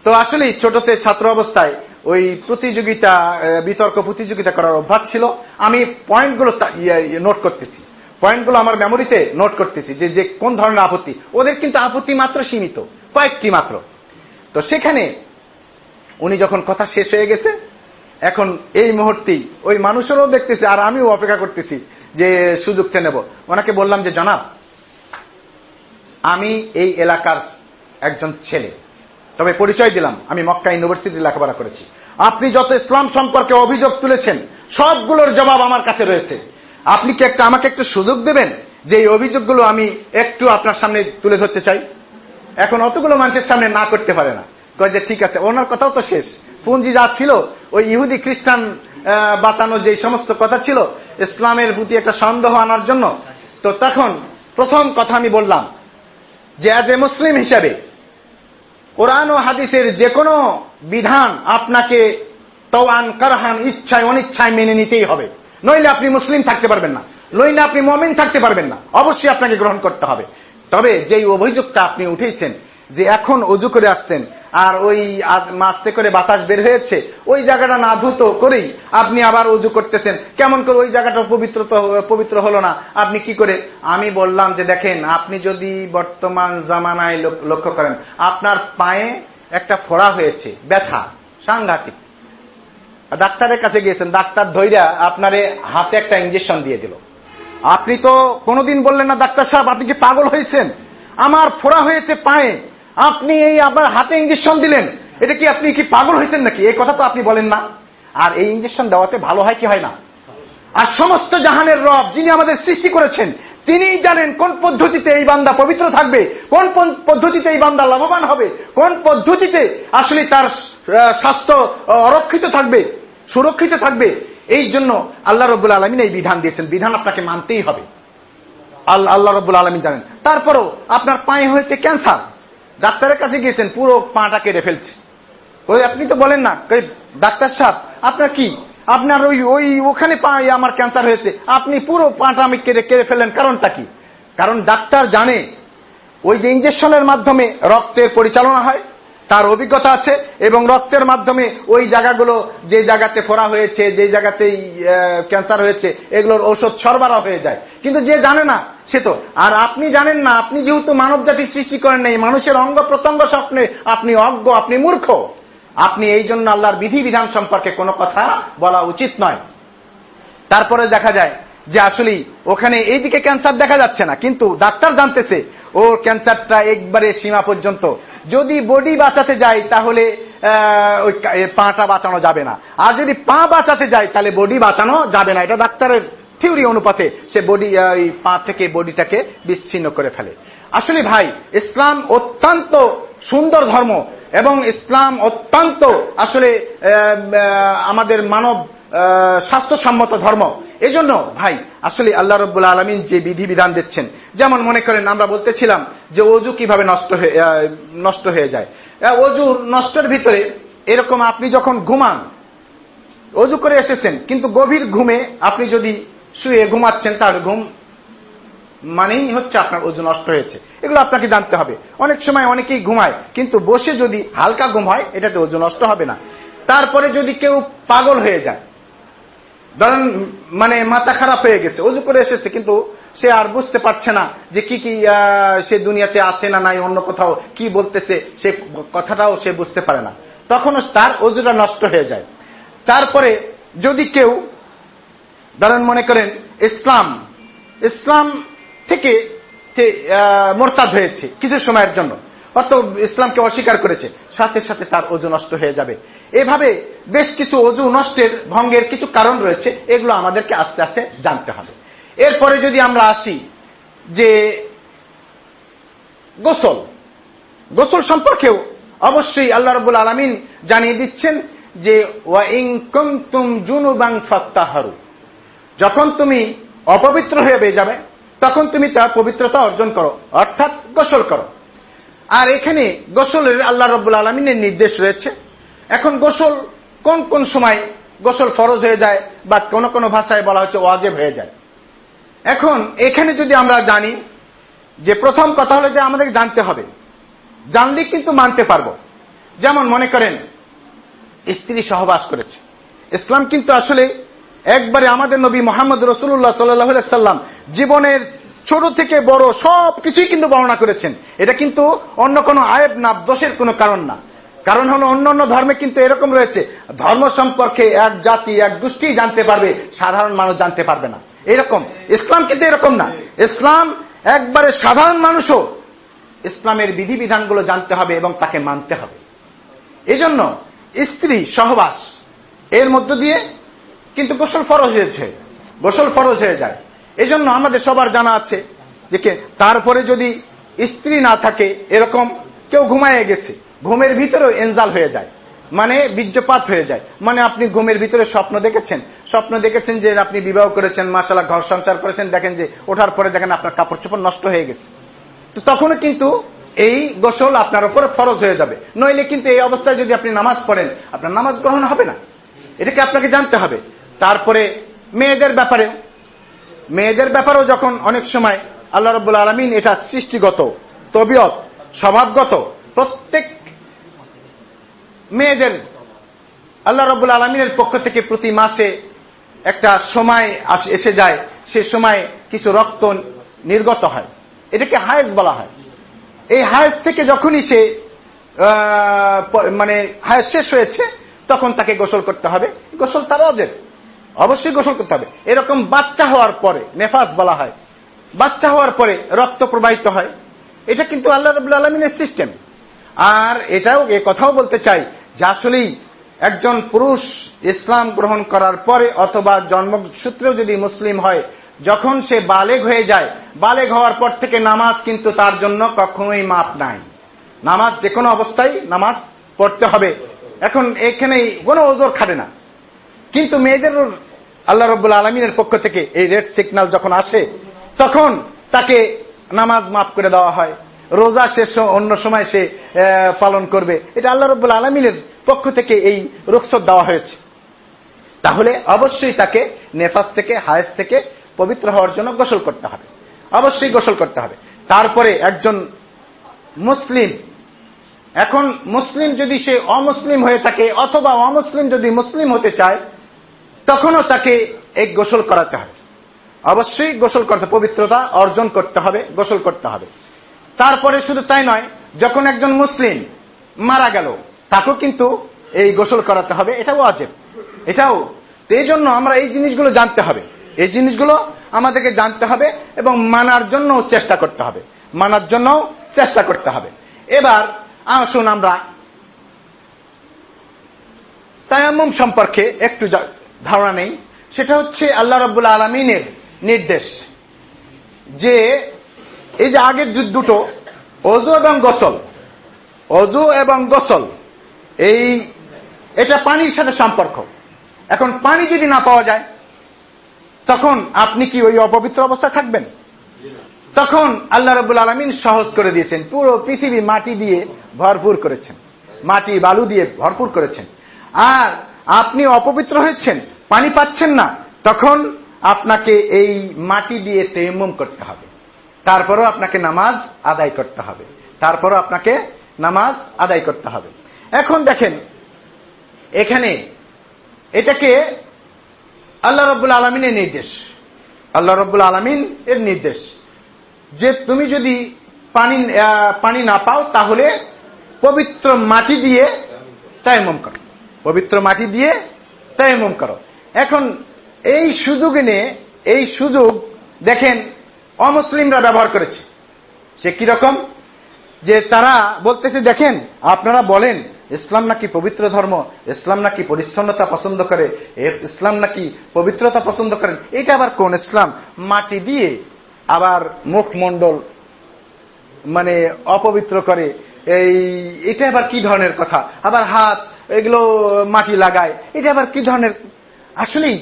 তো আসলে ছোটতে ছাত্র অবস্থায় ওই প্রতিযোগিতা বিতর্ক প্রতিযোগিতা করার অভ্যাস ছিল। আমি পয়েন্টগুলো নোট করতেছি। পয়েন্টগুলো আমার মেমোরিতে নোট করতেছি যে যে কোন ধরনের আপত্তি। ওদের কিন্তু আপত্তি মাত্র সীমিত, কয়েকটি মাত্র। তো সেখানে উনি যখন কথা শেষ হয়ে গেছে এখন এই মুহূর্তেই ওই মানুষেরও দেখতেছি আর আমিও অপেক্ষা করতেছি যে সুযোগটা নেব। ওনাকে বললাম যে, জনাব, আমি এই এলাকার একজন ছেলে। তবে পরিচয় দিলাম, আমি মক্কা ইউনিভার্সিটি লেখাপড়া করেছি। আপনি যত ইসলাম সম্পর্কে অভিযোগ তুলেছেন, সবগুলোর জবাব আমার কাছে রয়েছে। আপনি কি একটা আমাকে একটু সুযোগ দেবেন যে এই অভিযোগগুলো আমি একটু আপনার সামনে তুলে ধরতে চাই? এখন অতগুলো মানুষের সামনে না করতে পারে না। কয় যে, ঠিক আছে। ওনার কথাও তো শেষ। পুঞ্জি যা ছিল ওই ইহুদি খ্রিস্টান বাতানো যে সমস্ত কথা ছিল, ইসলামের প্রতি একটা সন্দেহ আনার জন্য। তো তখন প্রথম কথা আমি বললাম যে অ্যাজ এ মুসলিম হিসাবে কোরআন ও হাদিসের যে কোনো বিধান আপনাকে তওয়ান, কারহান, ইচ্ছায়, অনিচ্ছায় মেনে নিতেই হবে। নইলে আপনি মুসলিম থাকতে পারবেন না। নইলে আপনি মমিন থাকতে পারবেন না। অবশ্যই আপনাকে গ্রহণ করতে হবে। তবে যেই অভিযোগটা আপনি উঠেছেন যে এখন অজু করে আসছেন আর ওই মাছতে করে বাতাস বের হয়েছে, ওই জায়গাটা না ধুতো করেই আপনি আবার উজু করতেছেন। কেমন করে ওই জায়গাটা পবিত্র পবিত্র হলো না? আপনি কি করে? আমি বললাম যে দেখেন, আপনি যদি বর্তমান জামানায় লক্ষ্য করেন, আপনার পায়ে একটা ফোড়া হয়েছে, ব্যথা, সাংঘাতিক। ডাক্তারের কাছে গিয়েছেন, ডাক্তার ধৈর্যা আপনারে হাতে একটা ইঞ্জেকশন দিয়ে দিল। আপনি তো কোনোদিন বললেন না, ডাক্তার সাহেব, আপনি কি পাগল হয়েছেন আমার ফোড়া হয়েছে পায়ে আপনি এই আপনার হাতে ইঞ্জেকশন দিলেন। এটা কি আপনি কি পাগল হয়েছেন নাকি? এই কথা তো আপনি বলেন না। আর এই ইঞ্জেকশন দেওয়াতে ভালো হয় কি হয় না? আর সমস্ত জাহানের রব যিনি আমাদের সৃষ্টি করেছেন তিনি জানেন কোন পদ্ধতিতে এই বান্দা পবিত্র থাকবে, কোন পদ্ধতিতে এই বান্দা লাভবান হবে, কোন পদ্ধতিতে আসলে তার স্বাস্থ্য অরক্ষিত থাকবে, সুরক্ষিত থাকবে। এই জন্য আল্লাহ রব্বুল আলমিন এই বিধান দিয়েছেন। বিধান আপনাকে মানতেই হবে। আল্লাহ রব্বুল আলমিন জানেন। তারপরও আপনার পায়ে হয়েছে ক্যান্সার। ডাক্তারের কাছে গিয়েছেন, পুরো পাটা কেটে ফেলছে। ওই আপনি তো বলেন না ডাক্তার সাহেব, আপনার কি? আপনার ওই ওই ওখানে পায়ে আমার ক্যান্সার হয়েছে। আপনি পুরো পাটা আমি কেটে কেড়ে ফেললেন, কারণটা কি? কারণ ডাক্তার জানে, ওই যে ইঞ্জেকশনের মাধ্যমে রক্তের পরিচালনা হয় তার অভিজ্ঞতা আছে এবং রক্তের মাধ্যমে ওই জায়গাগুলো যে জায়গাতে ফোড়া হয়েছে, যে জায়গাতেই ক্যান্সার হয়েছে, এগুলোর ঔষধ সরবরাহ হয়ে যায়। কিন্তু যে জানে না, সে তো। আর আপনি জানেন না, আপনি যেহেতু মানব জাতি সৃষ্টি করেন নাই, মানুষের অঙ্গ প্রত্যঙ্গ স্বপ্নে আপনি অজ্ঞ, আপনি মূর্খ। আপনি এই জন্য আল্লাহর বিধিবিধান সম্পর্কে কোনো কথা বলা উচিত নয়। তারপরে দেখা যায় যে আসলেই ওখানে এইদিকে ক্যান্সার দেখা যাচ্ছে না, কিন্তু ডাক্তার জানতেছে, ওর ক্যান্সারটা একবারে সীমা পর্যন্ত যদি বডি বাঁচাতে যায় তাহলে ওই পাটা বাঁচানো যাবে না। আর যদি পা বাঁচাতে যায় তাহলে বডি বাঁচানো যাবে না। এটা ডাক্তারের থিওরি অনুপাতে সে বডি ওই পা থেকে বডিটাকে বিচ্ছিন্ন করে ফেলে। আসলে ভাই, ইসলাম অত্যন্ত সুন্দর ধর্ম এবং ইসলাম অত্যন্ত আসলে আমাদের মানব স্বাস্থ্যসম্মত ধর্ম। এজন্য, ভাই, আসলে আল্লাহ রব্বুল আলমিন যে বিধি বিধান দিচ্ছেন, যেমন মনে করেন, আমরা বলতেছিলাম যে অজু কীভাবে নষ্ট হয়ে নষ্ট হয়ে যায়। অজুর নষ্টের ভিতরে এরকম আপনি যখন ঘুমান, অজু করে এসেছেন, কিন্তু গভীর ঘুমে আপনি যদি শুয়ে ঘুমাচ্ছেন, তার ঘুম মানেই হচ্ছে আপনার ওজন নষ্ট হয়েছে। এগুলো আপনাকে জানতে হবে। অনেক সময় অনেকেই ঘুমায়, কিন্তু বসে যদি হালকা ঘুম হয়, এটাতে ওজন নষ্ট হবে না। তারপরে যদি কেউ পাগল হয়ে যায় ধরেন মানে মাথা খারাপ হয়ে গেছে, অজু করে এসেছে, কিন্তু সে আর বুঝতে পারছে না যে কি কি সে দুনিয়াতে আছে না নাই, অন্য কোথাও কি বলতেছে, সে কথাটাও সে বুঝতে পারে না। তখনও তার অজুটা নষ্ট হয়ে যায়। তারপরে যদি কেউ, ধরেন মনে করেন, ইসলাম ইসলাম থেকে মোরতাদ হয়েছে, কিছু সময়ের জন্য। অর্থ ইসলামকে অস্বীকার করেছে, সাথে সাথে তার অজু নষ্ট হয়ে যাবে। এভাবে বেশ কিছু অজু নষ্টের ভঙ্গের কিছু কারণ রয়েছে, এগুলো আমাদেরকে আস্তে আস্তে জানতে হবে। এরপরে যদি আমরা আসি যে গোসল। গোসল সম্পর্কেও অবশ্যই আল্লাহ রবুল আলমিন জানিয়ে দিচ্ছেন যে জুনুবাং ফত্তাহারু। যখন তুমি অপবিত্র হয়ে যাবে, তখন তুমি তার পবিত্রতা অর্জন করো, অর্থাৎ গোসল করো। আর এখানে গোসলের আল্লাহ রব্বুল আলমিনের নির্দেশ রয়েছে। এখন গোসল কোন কোন সময় গোসল ফরজ হয়ে যায় বা কোন কোন ভাষায় বলা হচ্ছে ওয়াজেব হয়ে যায়। এখন এখানে যদি আমরা জানি যে প্রথম কথা হলো যে আমাদের জানতে হবে। জানলে কিন্তু মানতে পারব। যেমন মনে করেন, স্ত্রী সহবাস করেছে। ইসলাম কিন্তু আসলে একবারে আমাদের নবী মোহাম্মদ রসুল্লাহ সাল্লাহ সাল্লাম জীবনের ছোট থেকে বড় সব কিছুই কিন্তু বর্ণনা করেছেন। এটা কিন্তু অন্য কোনো আয়েব না, দোষের কোনো কারণ না। কারণ হলো অন্য অন্য ধর্মে কিন্তু এরকম রয়েছে। ধর্ম সম্পর্কে এক জাতি, এক গোষ্ঠী জানতে পারবে, সাধারণ মানুষ জানতে পারবে না। এরকম। ইসলাম কিন্তু এরকম না। ইসলাম একবারে সাধারণ মানুষও ইসলামের বিধিবিধানগুলো জানতে হবে এবং তাকে মানতে হবে। এজন্য স্ত্রী সহবাস, এর মধ্য দিয়ে কিন্তু গোসল ফরজ হয়েছে। গোসল ফরজ হয়ে যায়। এজন্য আমাদের সবার জানা আছে যে তারপরে যদি স্ত্রী না থাকে, এরকম কেউ ঘুমায় গেছে, ঘুমের ভিতরেও এনজাল হয়ে যায় মানে বীর্যপাত হয়ে যায়। মানে আপনি ঘুমের ভিতরে স্বপ্ন দেখেছেন স্বপ্ন দেখেছেন যে আপনি বিবাহ করেছেন মাসালা ঘর সংসার করেছেন, দেখেন যে ওঠার পরে দেখেন আপনার কাপড় চোপড় নষ্ট হয়ে গেছে। তো তখনও কিন্তু এই গোসল আপনার উপর ফরজ হয়ে যাবে। নইলে কিন্তু এই অবস্থায় যদি আপনি নামাজ পড়েন, আপনার নামাজ গ্রহণ হবে না। এটাকে আপনাকে জানতে হবে? তারপরে মেয়েদের ব্যাপারে মেয়েদের ব্যাপারেও যখন অনেক সময় আল্লাহ রব্বুল আলমিন এটা সৃষ্টিগত, তবিয়ত, স্বভাবগত, প্রত্যেক মেয়েদের আল্লাহ রবুল আলমিনের পক্ষ থেকে প্রতি মাসে একটা সময় এসে যায়, সে সময় কিছু রক্ত নির্গত হয়। এটাকে হায়েজ বলা হয়। এই হায়েজ থেকে যখনই সে মানে হায়েজ শেষ হয়েছে, তখন তাকে গোসল করতে হবে। গোসল তার অজেব। অবশ্যই গোসল করতে হবে। এরকম বাচ্চা হওয়ার পরে নেফাস বলা হয়, বাচ্চা হওয়ার পরে রক্ত প্রবাহিত হয়। এটা কিন্তু আল্লাহ রবুল আলমিনের সিস্টেম। আর এটাও, এ কথাও বলতে চাই যে আসলেই একজন পুরুষ ইসলাম গ্রহণ করার পরে অথবা জন্মসূত্রেও যদি মুসলিম হয়, যখন সে বালেগ হয়ে যায়, বালেগ হওয়ার পর থেকে নামাজ কিন্তু তার জন্য কখনোই মাপ নাই। নামাজ যে কোনো অবস্থায় নামাজ পড়তে হবে। এখন এখানেই কোনো ওজোর খাটে না। কিন্তু মেয়েদের আল্লাহ রব্বুল আলমিনের পক্ষ থেকে এই রেড সিগন্যাল যখন আসে, তখন তাকে নামাজ মাফ করে দেওয়া হয়। রোজা শেষ অন্য সময় সে পালন করবে। এটা আল্লাহ রব্বুল আলমিনের পক্ষ থেকে এই রুখসত দেওয়া হয়েছে। তাহলে অবশ্যই তাকে নেফাস থেকে, হায়েস থেকে পবিত্র হওয়ার জন্য গোসল করতে হবে। অবশ্যই গোসল করতে হবে। তারপরে একজন মুসলিম, এখন মুসলিম যদি সে অমুসলিম হয়ে থাকে অথবা অমুসলিম যদি মুসলিম হতে চায় তখনও তাকে এক গোসল করাতে হবে। অবশ্যই গোসল করতে পবিত্রতা অর্জন করতে হবে, গোসল করতে হবে। তারপরে শুধু তাই নয়, যখন একজন মুসলিম মারা গেল, তাকেও কিন্তু এই গোসল করাতে হবে, এটাও অজেব এটাও। এই জন্য আমরা এই জিনিসগুলো জানতে হবে। এই জিনিসগুলো আমাদেরকে জানতে হবে এবং মানার জন্য চেষ্টা করতে হবে। মানার জন্য চেষ্টা করতে হবে। এবার আসুন আমরা তায়াম্মুম সম্পর্কে একটু ধারণা নেই। সেটা হচ্ছে আল্লাহ রব্বুল আলমিনের নির্দেশ যে এই যে আগের দুটো, অজু এবং গোসল, অজু এবং গোসল, এই এটা পানির সাথে সম্পর্ক। এখন পানি যদি না পাওয়া যায়, তখন আপনি কি ওই অপবিত্র অবস্থা থাকবেন? তখন আল্লাহ রবুল আলমিন সহজ করে দিয়েছেন, পুরো পৃথিবী মাটি দিয়ে ভরপুর করেছেন। মাটি বালু দিয়ে ভরপুর করেছেন। আর আপনি অপবিত্র হয়েছেন, পানি পাচ্ছেন না, তখন আপনাকে এই মাটি দিয়ে তেমম করতে হবে। তারপরও আপনাকে নামাজ আদায় করতে হবে। তারপরও আপনাকে নামাজ আদায় করতে হবে। এখন দেখেন, এখানে এটাকে আল্লাহ রব্বুল আলমিনের নির্দেশ। আল্লাহ রব্বুল আলমিন এর নির্দেশ যে তুমি যদি পানি পানি না পাও, তাহলে পবিত্র মাটি দিয়ে তাইমম করো। পবিত্র মাটি দিয়ে তাইমম করো। এখন এই সুযোগ নিয়ে, এই সুযোগ দেখেন অমুসলিমরা ব্যবহার করেছে। সে কীরকম যে তারা বলতেছে, দেখেন, আপনারা বলেন, ইসলাম নাকি পবিত্র ধর্ম, ইসলাম নাকি পরিচ্ছন্নতা পছন্দ করে ইসলাম নাকি পবিত্রতা পছন্দ করেন, এটা আবার কোন ইসলাম? মাটি দিয়ে আবার মুখমণ্ডল মানে অপবিত্র করে, এই, এটা আবার কি ধরনের কথা? আবার হাত এগুলো মাটি লাগায়। এটা আবার কি ধরনের? আসলেই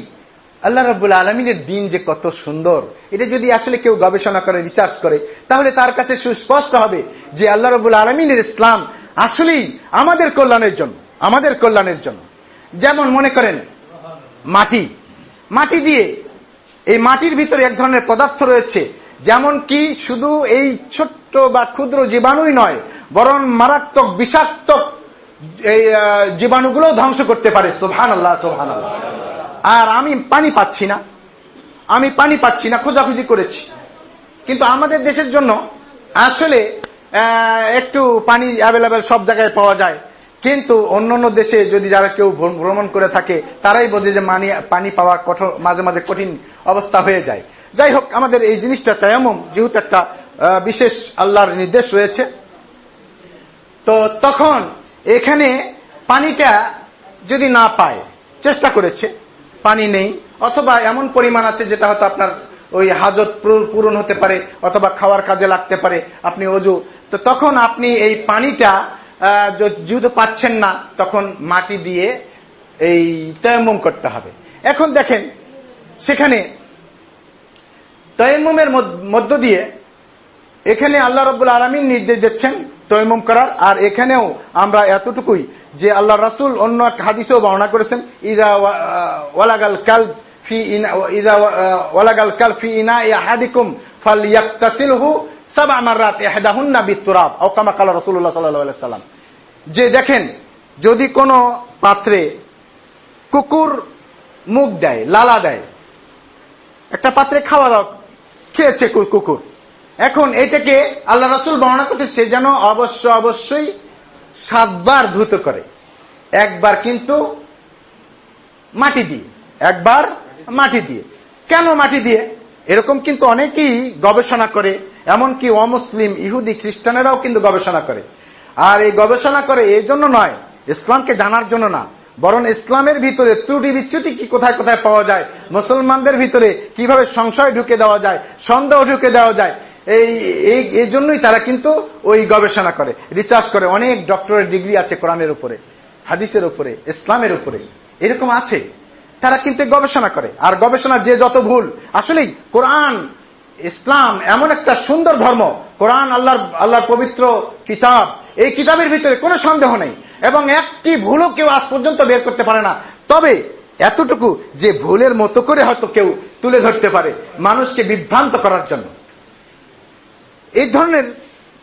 আল্লাহ রব্বুল আলমিনের দিন যে কত সুন্দর। এটা যদি আসলে কেউ গবেষণা করে রিসার্চ করে, তাহলে তার কাছে সুস্পষ্ট হবে যে আল্লাহ রব্বুল আলমিনের ইসলাম আসলেই আমাদের কল্যাণের জন্য, আমাদের কল্যাণের জন্য। যেমন মনে করেন, মাটি। মাটি দিয়ে এই মাটির ভিতরে এক ধরনের পদার্থ রয়েছে, যেমন কি শুধু এই ছোট্ট বা ক্ষুদ্র জীবাণুই নয়, বরং মারাত্মক বিষাক্তক এই জীবাণুগুলো ধ্বংস করতে পারে। সোহান আল্লাহ সোহান আল্লাহ আর আমি পানি পাচ্ছি না। আমি পানি পাচ্ছি না, খোঁজাখুঁজি করেছি। কিন্তু আমাদের দেশের জন্য আসলে একটু পানি অ্যাভেলেবেল সব জায়গায় পাওয়া যায়। কিন্তু অন্যান্য দেশে যদি যারা কেউ ভ্রমণ করে থাকে, তারাই বোঝে যে মানি, পানি পাওয়া কঠোর, মাঝে মাঝে কঠিন অবস্থা হয়ে যায়। যাই হোক, আমাদের এই জিনিসটা তায়ামম যেহেতু একটা বিশেষ আল্লাহর নির্দেশ রয়েছে। তো তখন এখানে পানিটা যদি না পায়, চেষ্টা করেছে, পানি নেই, অথবা এমন পরিমাণ আছে যেটা হয়তো আপনার ওই হাজত পূর- পূরণ হতে পারে, অথবা খাওয়ার কাজে লাগতে পারে, আপনি অজু। তো তখন আপনি এই পানিটা যেহেতু পাচ্ছেন না, তখন মাটি দিয়ে এই তয়মুম করতে হবে। এখন দেখেন, সেখানে তয়মুমের মধ্য দিয়ে এখানে আল্লাহ রব্বুল আলমিন নির্দেশ দিচ্ছেন তৈমম করার। আর এখানেও আমরা এতটুকুই যে আল্লাহ রাসুল অন্য এক হাদিসেও বর্ণনা করেছেন, ইদা ওয়া- ওয়ালাগাল কাল ফি ইনা, ইদা ওয়ালাগাল কাল ফি ইনা ইয়াহাদিকুম ফালইয়াক্তাসিলহু সাবআ মাররাত ইহদাহুন্না বিতুরাব। আও কামা কালা রাসূলুল্লাহ সাল্লাল্লাহু আলাইহি সাল্লাম যে দেখেন, যদি কোনো পাত্রে কুকুর মুখ দেয়, লালা দেয়, একটা পাত্রে খাওয়া দাওয়া খেয়েছে কুকুর। এখন এটাকে আল্লাহ রাসুল বর্ণনা করতে সে যেন অবশ্য অবশ্যই সাতবার ধুত করে। একবার কিন্তু মাটি দিয়ে, একবার মাটি দিয়ে। কেন মাটি দিয়ে? এরকম কিন্তু অনেকেই গবেষণা করে, এমনকি অমুসলিম ইহুদি খ্রিস্টানেরাও কিন্তু গবেষণা করে। আর এই গবেষণা করে এই জন্য নয়, ইসলামকে জানার জন্য না। বরং ইসলামের ভিতরে ত্রুটি বিচ্যুতি কি কোথায় কোথায় পাওয়া যায়, মুসলমানদের ভিতরে কীভাবে সংশয় ঢুকে দেওয়া যায়, সন্দেহ ঢুকে দেওয়া যায় এই এই জন্যই তারা কিন্তু ওই গবেষণা করে রিসার্চ করে। অনেক ডক্টরের ডিগ্রি আছে কোরআনের উপরে, হাদিসের উপরে, ইসলামের উপরে। এরকম আছে। তারা কিন্তু গবেষণা করে। আর গবেষণা যে যত ভুল, আসলেই কোরআন, ইসলাম এমন একটা সুন্দর ধর্ম। কোরআন আল্লাহর আল্লাহর পবিত্র কিতাব। এই কিতাবের ভিতরে কোনো সন্দেহ নেই। এবং একটি ভুলও কেউ আজ পর্যন্ত বের করতে পারে না। তবে এতটুকু যে ভুলের মতো করে হয়তো কেউ তুলে ধরতে পারে মানুষকে বিভ্রান্ত করার জন্য। এই ধরনের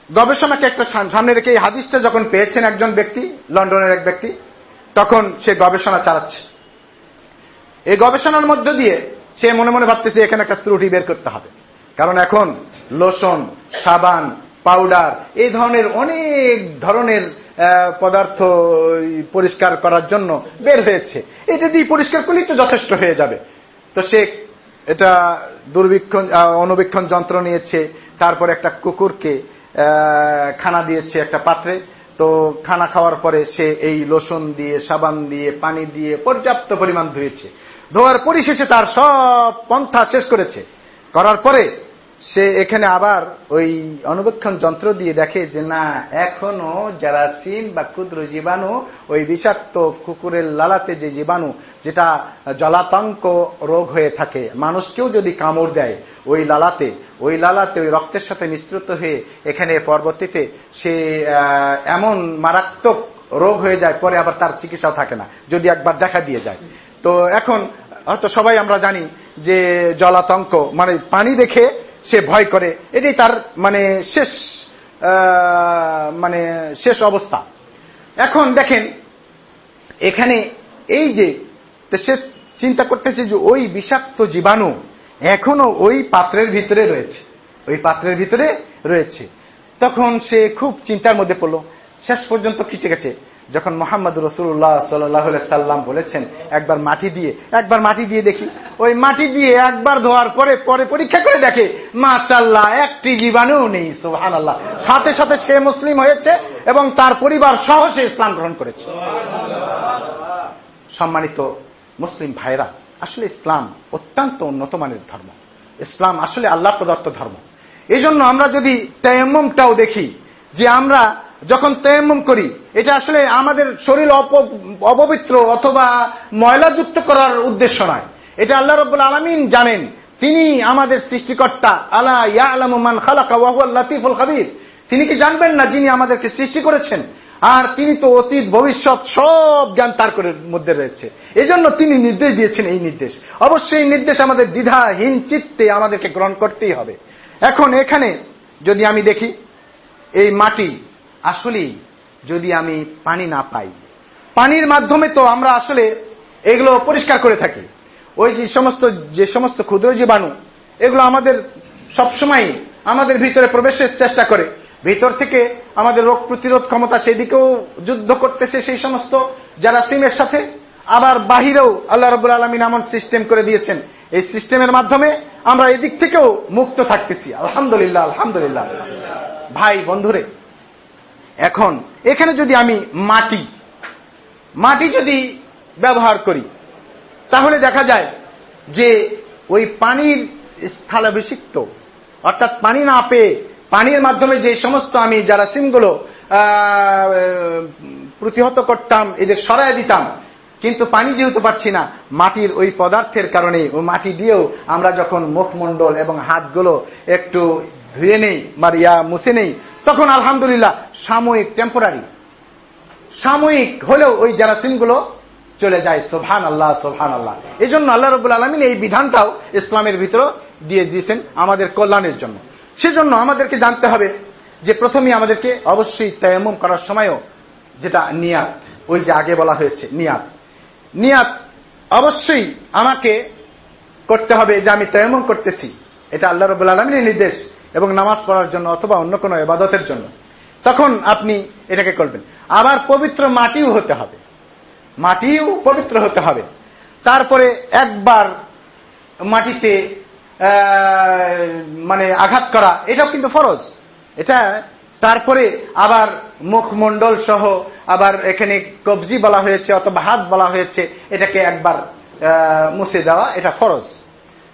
গবেষণাকে একটা সামনে রেখে এই হাদিসটা যখন পেয়েছেন একজন ব্যক্তি, লন্ডনের এক ব্যক্তি, তখন সে গবেষণা চালাচ্ছে। এই গবেষণার মধ্য দিয়ে সে মনে মনে ভাবতেছে, এখানে একটা ত্রুটি বের করতে হবে। কারণ এখন লোশন, সাবান, পাউডার, এই ধরনের অনেক ধরনের পদার্থ পরিষ্কার করার জন্য বের হয়েছে। এটা দিয়ে পরিষ্কার করলেই তো যথেষ্ট হয়ে যাবে। তো সে এটা দুর্বীক্ষণ অনুবীক্ষণ যন্ত্র নিয়েছে, তারপর একটা কুকুরকে খানা দিয়েছে একটা পাত্রে। তো খানা খাওয়ার পরে সে এই লোশন দিয়ে, সাবান দিয়ে, পানি দিয়ে পর্যাপ্ত পরিমাণ ধুয়েছে। ধোয়ার পরিশেষে তার সব পন্থা শেষ করেছে। করার পরে সে এখানে আবার ওই অনুবীক্ষণ যন্ত্র দিয়ে দেখে যে না, এখনও যারা সিম বা ক্ষুদ্র জীবাণু, ওই বিষাক্ত কুকুরের লালাতে যে জীবাণু, যেটা জলাতঙ্ক রোগ হয়ে থাকে, মানুষকেও যদি কামড় দেয় ওই লালাতে ওই লালাতে ওই রক্তের সাথে মিশ্রিত হয়ে এখানে পরবর্তীতে সে এমন মারাত্মক রোগ হয়ে যায়, পরে আবার তার চিকিৎসাও থাকে না, যদি একবার দেখা দিয়ে যায়। তো এখন হয়তো সবাই আমরা জানি যে জলাতঙ্ক মানে পানি দেখে সে ভয় করে। এটাই তার মানে শেষ মানে শেষ অবস্থা। এখন দেখেন, এখানে এই যে সে চিন্তা করতেছে যে ওই বিষাক্ত জীবাণু এখনও ওই পাত্রের ভিতরে রয়েছে, ওই পাত্রের ভিতরে রয়েছে। তখন সে খুব চিন্তার মধ্যে পড়ল। শেষ পর্যন্ত খিচে গেছে। যখন মোহাম্মদ রসুল্লাহ সাল্লাহ সাল্লাম বলেছেন, একবার মাটি দিয়ে, একবার মাটি দিয়ে দেখি। ওই মাটি দিয়ে একবার ধোয়ার পরে পরে পরীক্ষা করে দেখে মাশাল্লাহ একটি জীবাণু নেই সোহান আল্লাহ সাথে সাথে সে মুসলিম হয়েছে এবং তার পরিবার সহ সে ইসলাম গ্রহণ করেছে। সম্মানিত মুসলিম ভাইরা আসলে ইসলাম অত্যন্ত উন্নত মানের ধর্ম। ইসলাম আসলে আল্লাহ প্রদত্ত ধর্ম। এই আমরা যদি তেমমটাও দেখি, যে আমরা যখন তেমম করি, এটা আসলে আমাদের শরীর অপ- অপবিত্র অথবা ময়লাযুক্ত করার উদ্দেশ্য নয়। এটা আল্লাহ রব আলমিন জানেন। তিনি আমাদের সৃষ্টিকর্তা। আলা ইয়া আলামান খালাকা ওয়াহুয়াল লাতিফুল খাবির। তিনি কি জানবেন না যিনি আমাদেরকে সৃষ্টি করেছেন? আর তিনি তো অতীত, ভবিষ্যৎ সব জ্ঞান তার করে, মধ্যে রয়েছে। এজন্য তিনি নির্দেশ দিয়েছেন এই নির্দেশ। অবশ্যই এই নির্দেশ আমাদের দ্বিধাহীন চিত্তে আমাদেরকে গ্রহণ করতেই হবে। এখন এখানে যদি আমি দেখি, এই মাটি আসলেই যদি আমি পানি না পাই। পানির মাধ্যমে তো আমরা আসলে এগুলো পরিষ্কার করে থাকি। ওই যে সমস্ত যে সমস্ত ক্ষুদ্র জীবাণু, এগুলো আমাদের সবসময় আমাদের ভিতরে প্রবেশের চেষ্টা করে। ভিতর থেকে আমাদের রোগ প্রতিরোধ ক্ষমতা সেদিকেও যুদ্ধ করতেছে সেই সমস্ত যারা সিমের সাথে। আবার বাহিরেও আল্লাহ রবুল আলমিন এমন সিস্টেম করে দিয়েছেন। এই সিস্টেমের মাধ্যমে আমরা এদিক থেকেও মুক্ত থাকতেছি। আলহামদুলিল্লাহ আলহামদুলিল্লাহ। ভাই, বন্ধুরে এখন, এখানে যদি আমি মাটি মাটি যদি ব্যবহার করি, তাহলে দেখা যায় যে ওই পানির স্থলাভিষিক্ত অর্থাৎ পানি না পেয়ে, পানির মাধ্যমে যে সমস্ত আমি যারা সিমগুলো প্রতিহত করতাম এদের সরাই দিতাম, কিন্তু পানি যেহেতু পাচ্ছি না, মাটির ওই পদার্থের কারণে ওই মাটি দিয়েও আমরা যখন মুখমণ্ডল এবং হাতগুলো একটু ধুয়ে নেই বা মারিয়া মুছে নেই তখন আলহামদুলিল্লাহ সাময়িক টেম্পোরারি সাময়িক হলেও ওই জারাসিমগুলো চলে যায় সোভান আল্লাহ সোভান আল্লাহ এই জন্য আল্লাহ রবুল আলমিন এই বিধানটাও ইসলামের ভিতর দিয়ে দিয়েছেন আমাদের কল্যাণের জন্য। সেজন্য আমাদেরকে জানতে হবে যে প্রথমেই আমাদেরকে অবশ্যই তয়মুম করার সময়ও যেটা নিয়াত, ওই যে আগে বলা হয়েছে, নিয়াত। নিয়াত অবশ্যই আমাকে করতে হবে যে আমি তয়মম করতেছি। এটা আল্লাহ রব আলমিনের নির্দেশ। এবং নামাজ পড়ার জন্য অথবা অন্য কোনো এবাদতের জন্য। তখন আপনি এটাকে করবেন। আবার পবিত্র মাটিও হতে হবে। মাটিও পবিত্র হতে হবে। তারপরে একবার মাটিতে মানে আঘাত করা, এটাও কিন্তু ফরজ। এটা, তারপরে আবার মুখমণ্ডল সহ আবার এখানে কবজি বলা হয়েছে অথবা হাত বলা হয়েছে, এটাকে একবার মুছে দেওয়া, এটা ফরজ।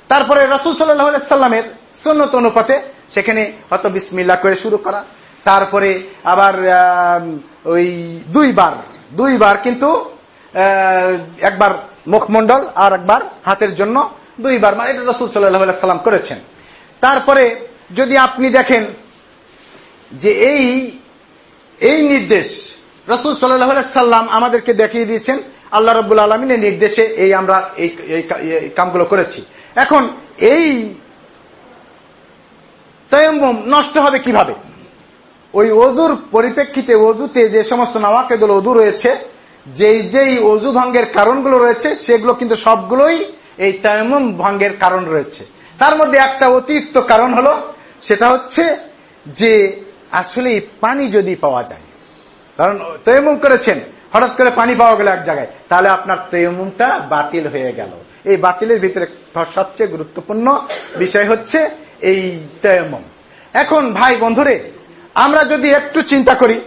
তারপরে রসুল সাল্লাহ সাল্লামের সুন্নত অনুপাতে সেখানে হয়তো বিসমিল্লা করে শুরু করা। তারপরে আবার ওই দুইবার দুইবার কিন্তু একবার মুখমণ্ডল আর একবার হাতের জন্য দুইবার মানে এটা রসুল সাল্লাহ সাল্লাম করেছেন। তারপরে যদি আপনি দেখেন যে এই এই নির্দেশ রসুল সাল্লাহ সাল্লাম আমাদেরকে দেখিয়ে দিয়েছেন, আল্লাহ রব্বুল আলমিনের নির্দেশে এই আমরা এই কামগুলো করেছি। এখন এই তয়ম্বম নষ্ট হবে কীভাবে? ওই অজুর পরিপ্রেক্ষিতে অজুতে যে সমস্ত নাওয়াকেদুল অজু রয়েছে, যেই যেই অজু ভঙ্গের কারণগুলো রয়েছে, সেগুলো কিন্তু সবগুলোই এই তয়মম ভঙ্গের কারণ রয়েছে। তার মধ্যে একটা অতিরিক্ত কারণ হলো, সেটা হচ্ছে যে আসলে পানি যদি পাওয়া যায়, কারণ তৈমুম করেছেন, হঠাৎ করে পানি পাওয়া গেল এক জায়গায়, তাহলে আপনার তৈমুমটা বাতিল হয়ে গেল। এই বাতিলের ভিতরে সবচেয়ে গুরুত্বপূর্ণ বিষয় হচ্ছে এই তৈমম এখন ভাই বন্ধুরে, আমরা যদি একটু চিন্তা করি,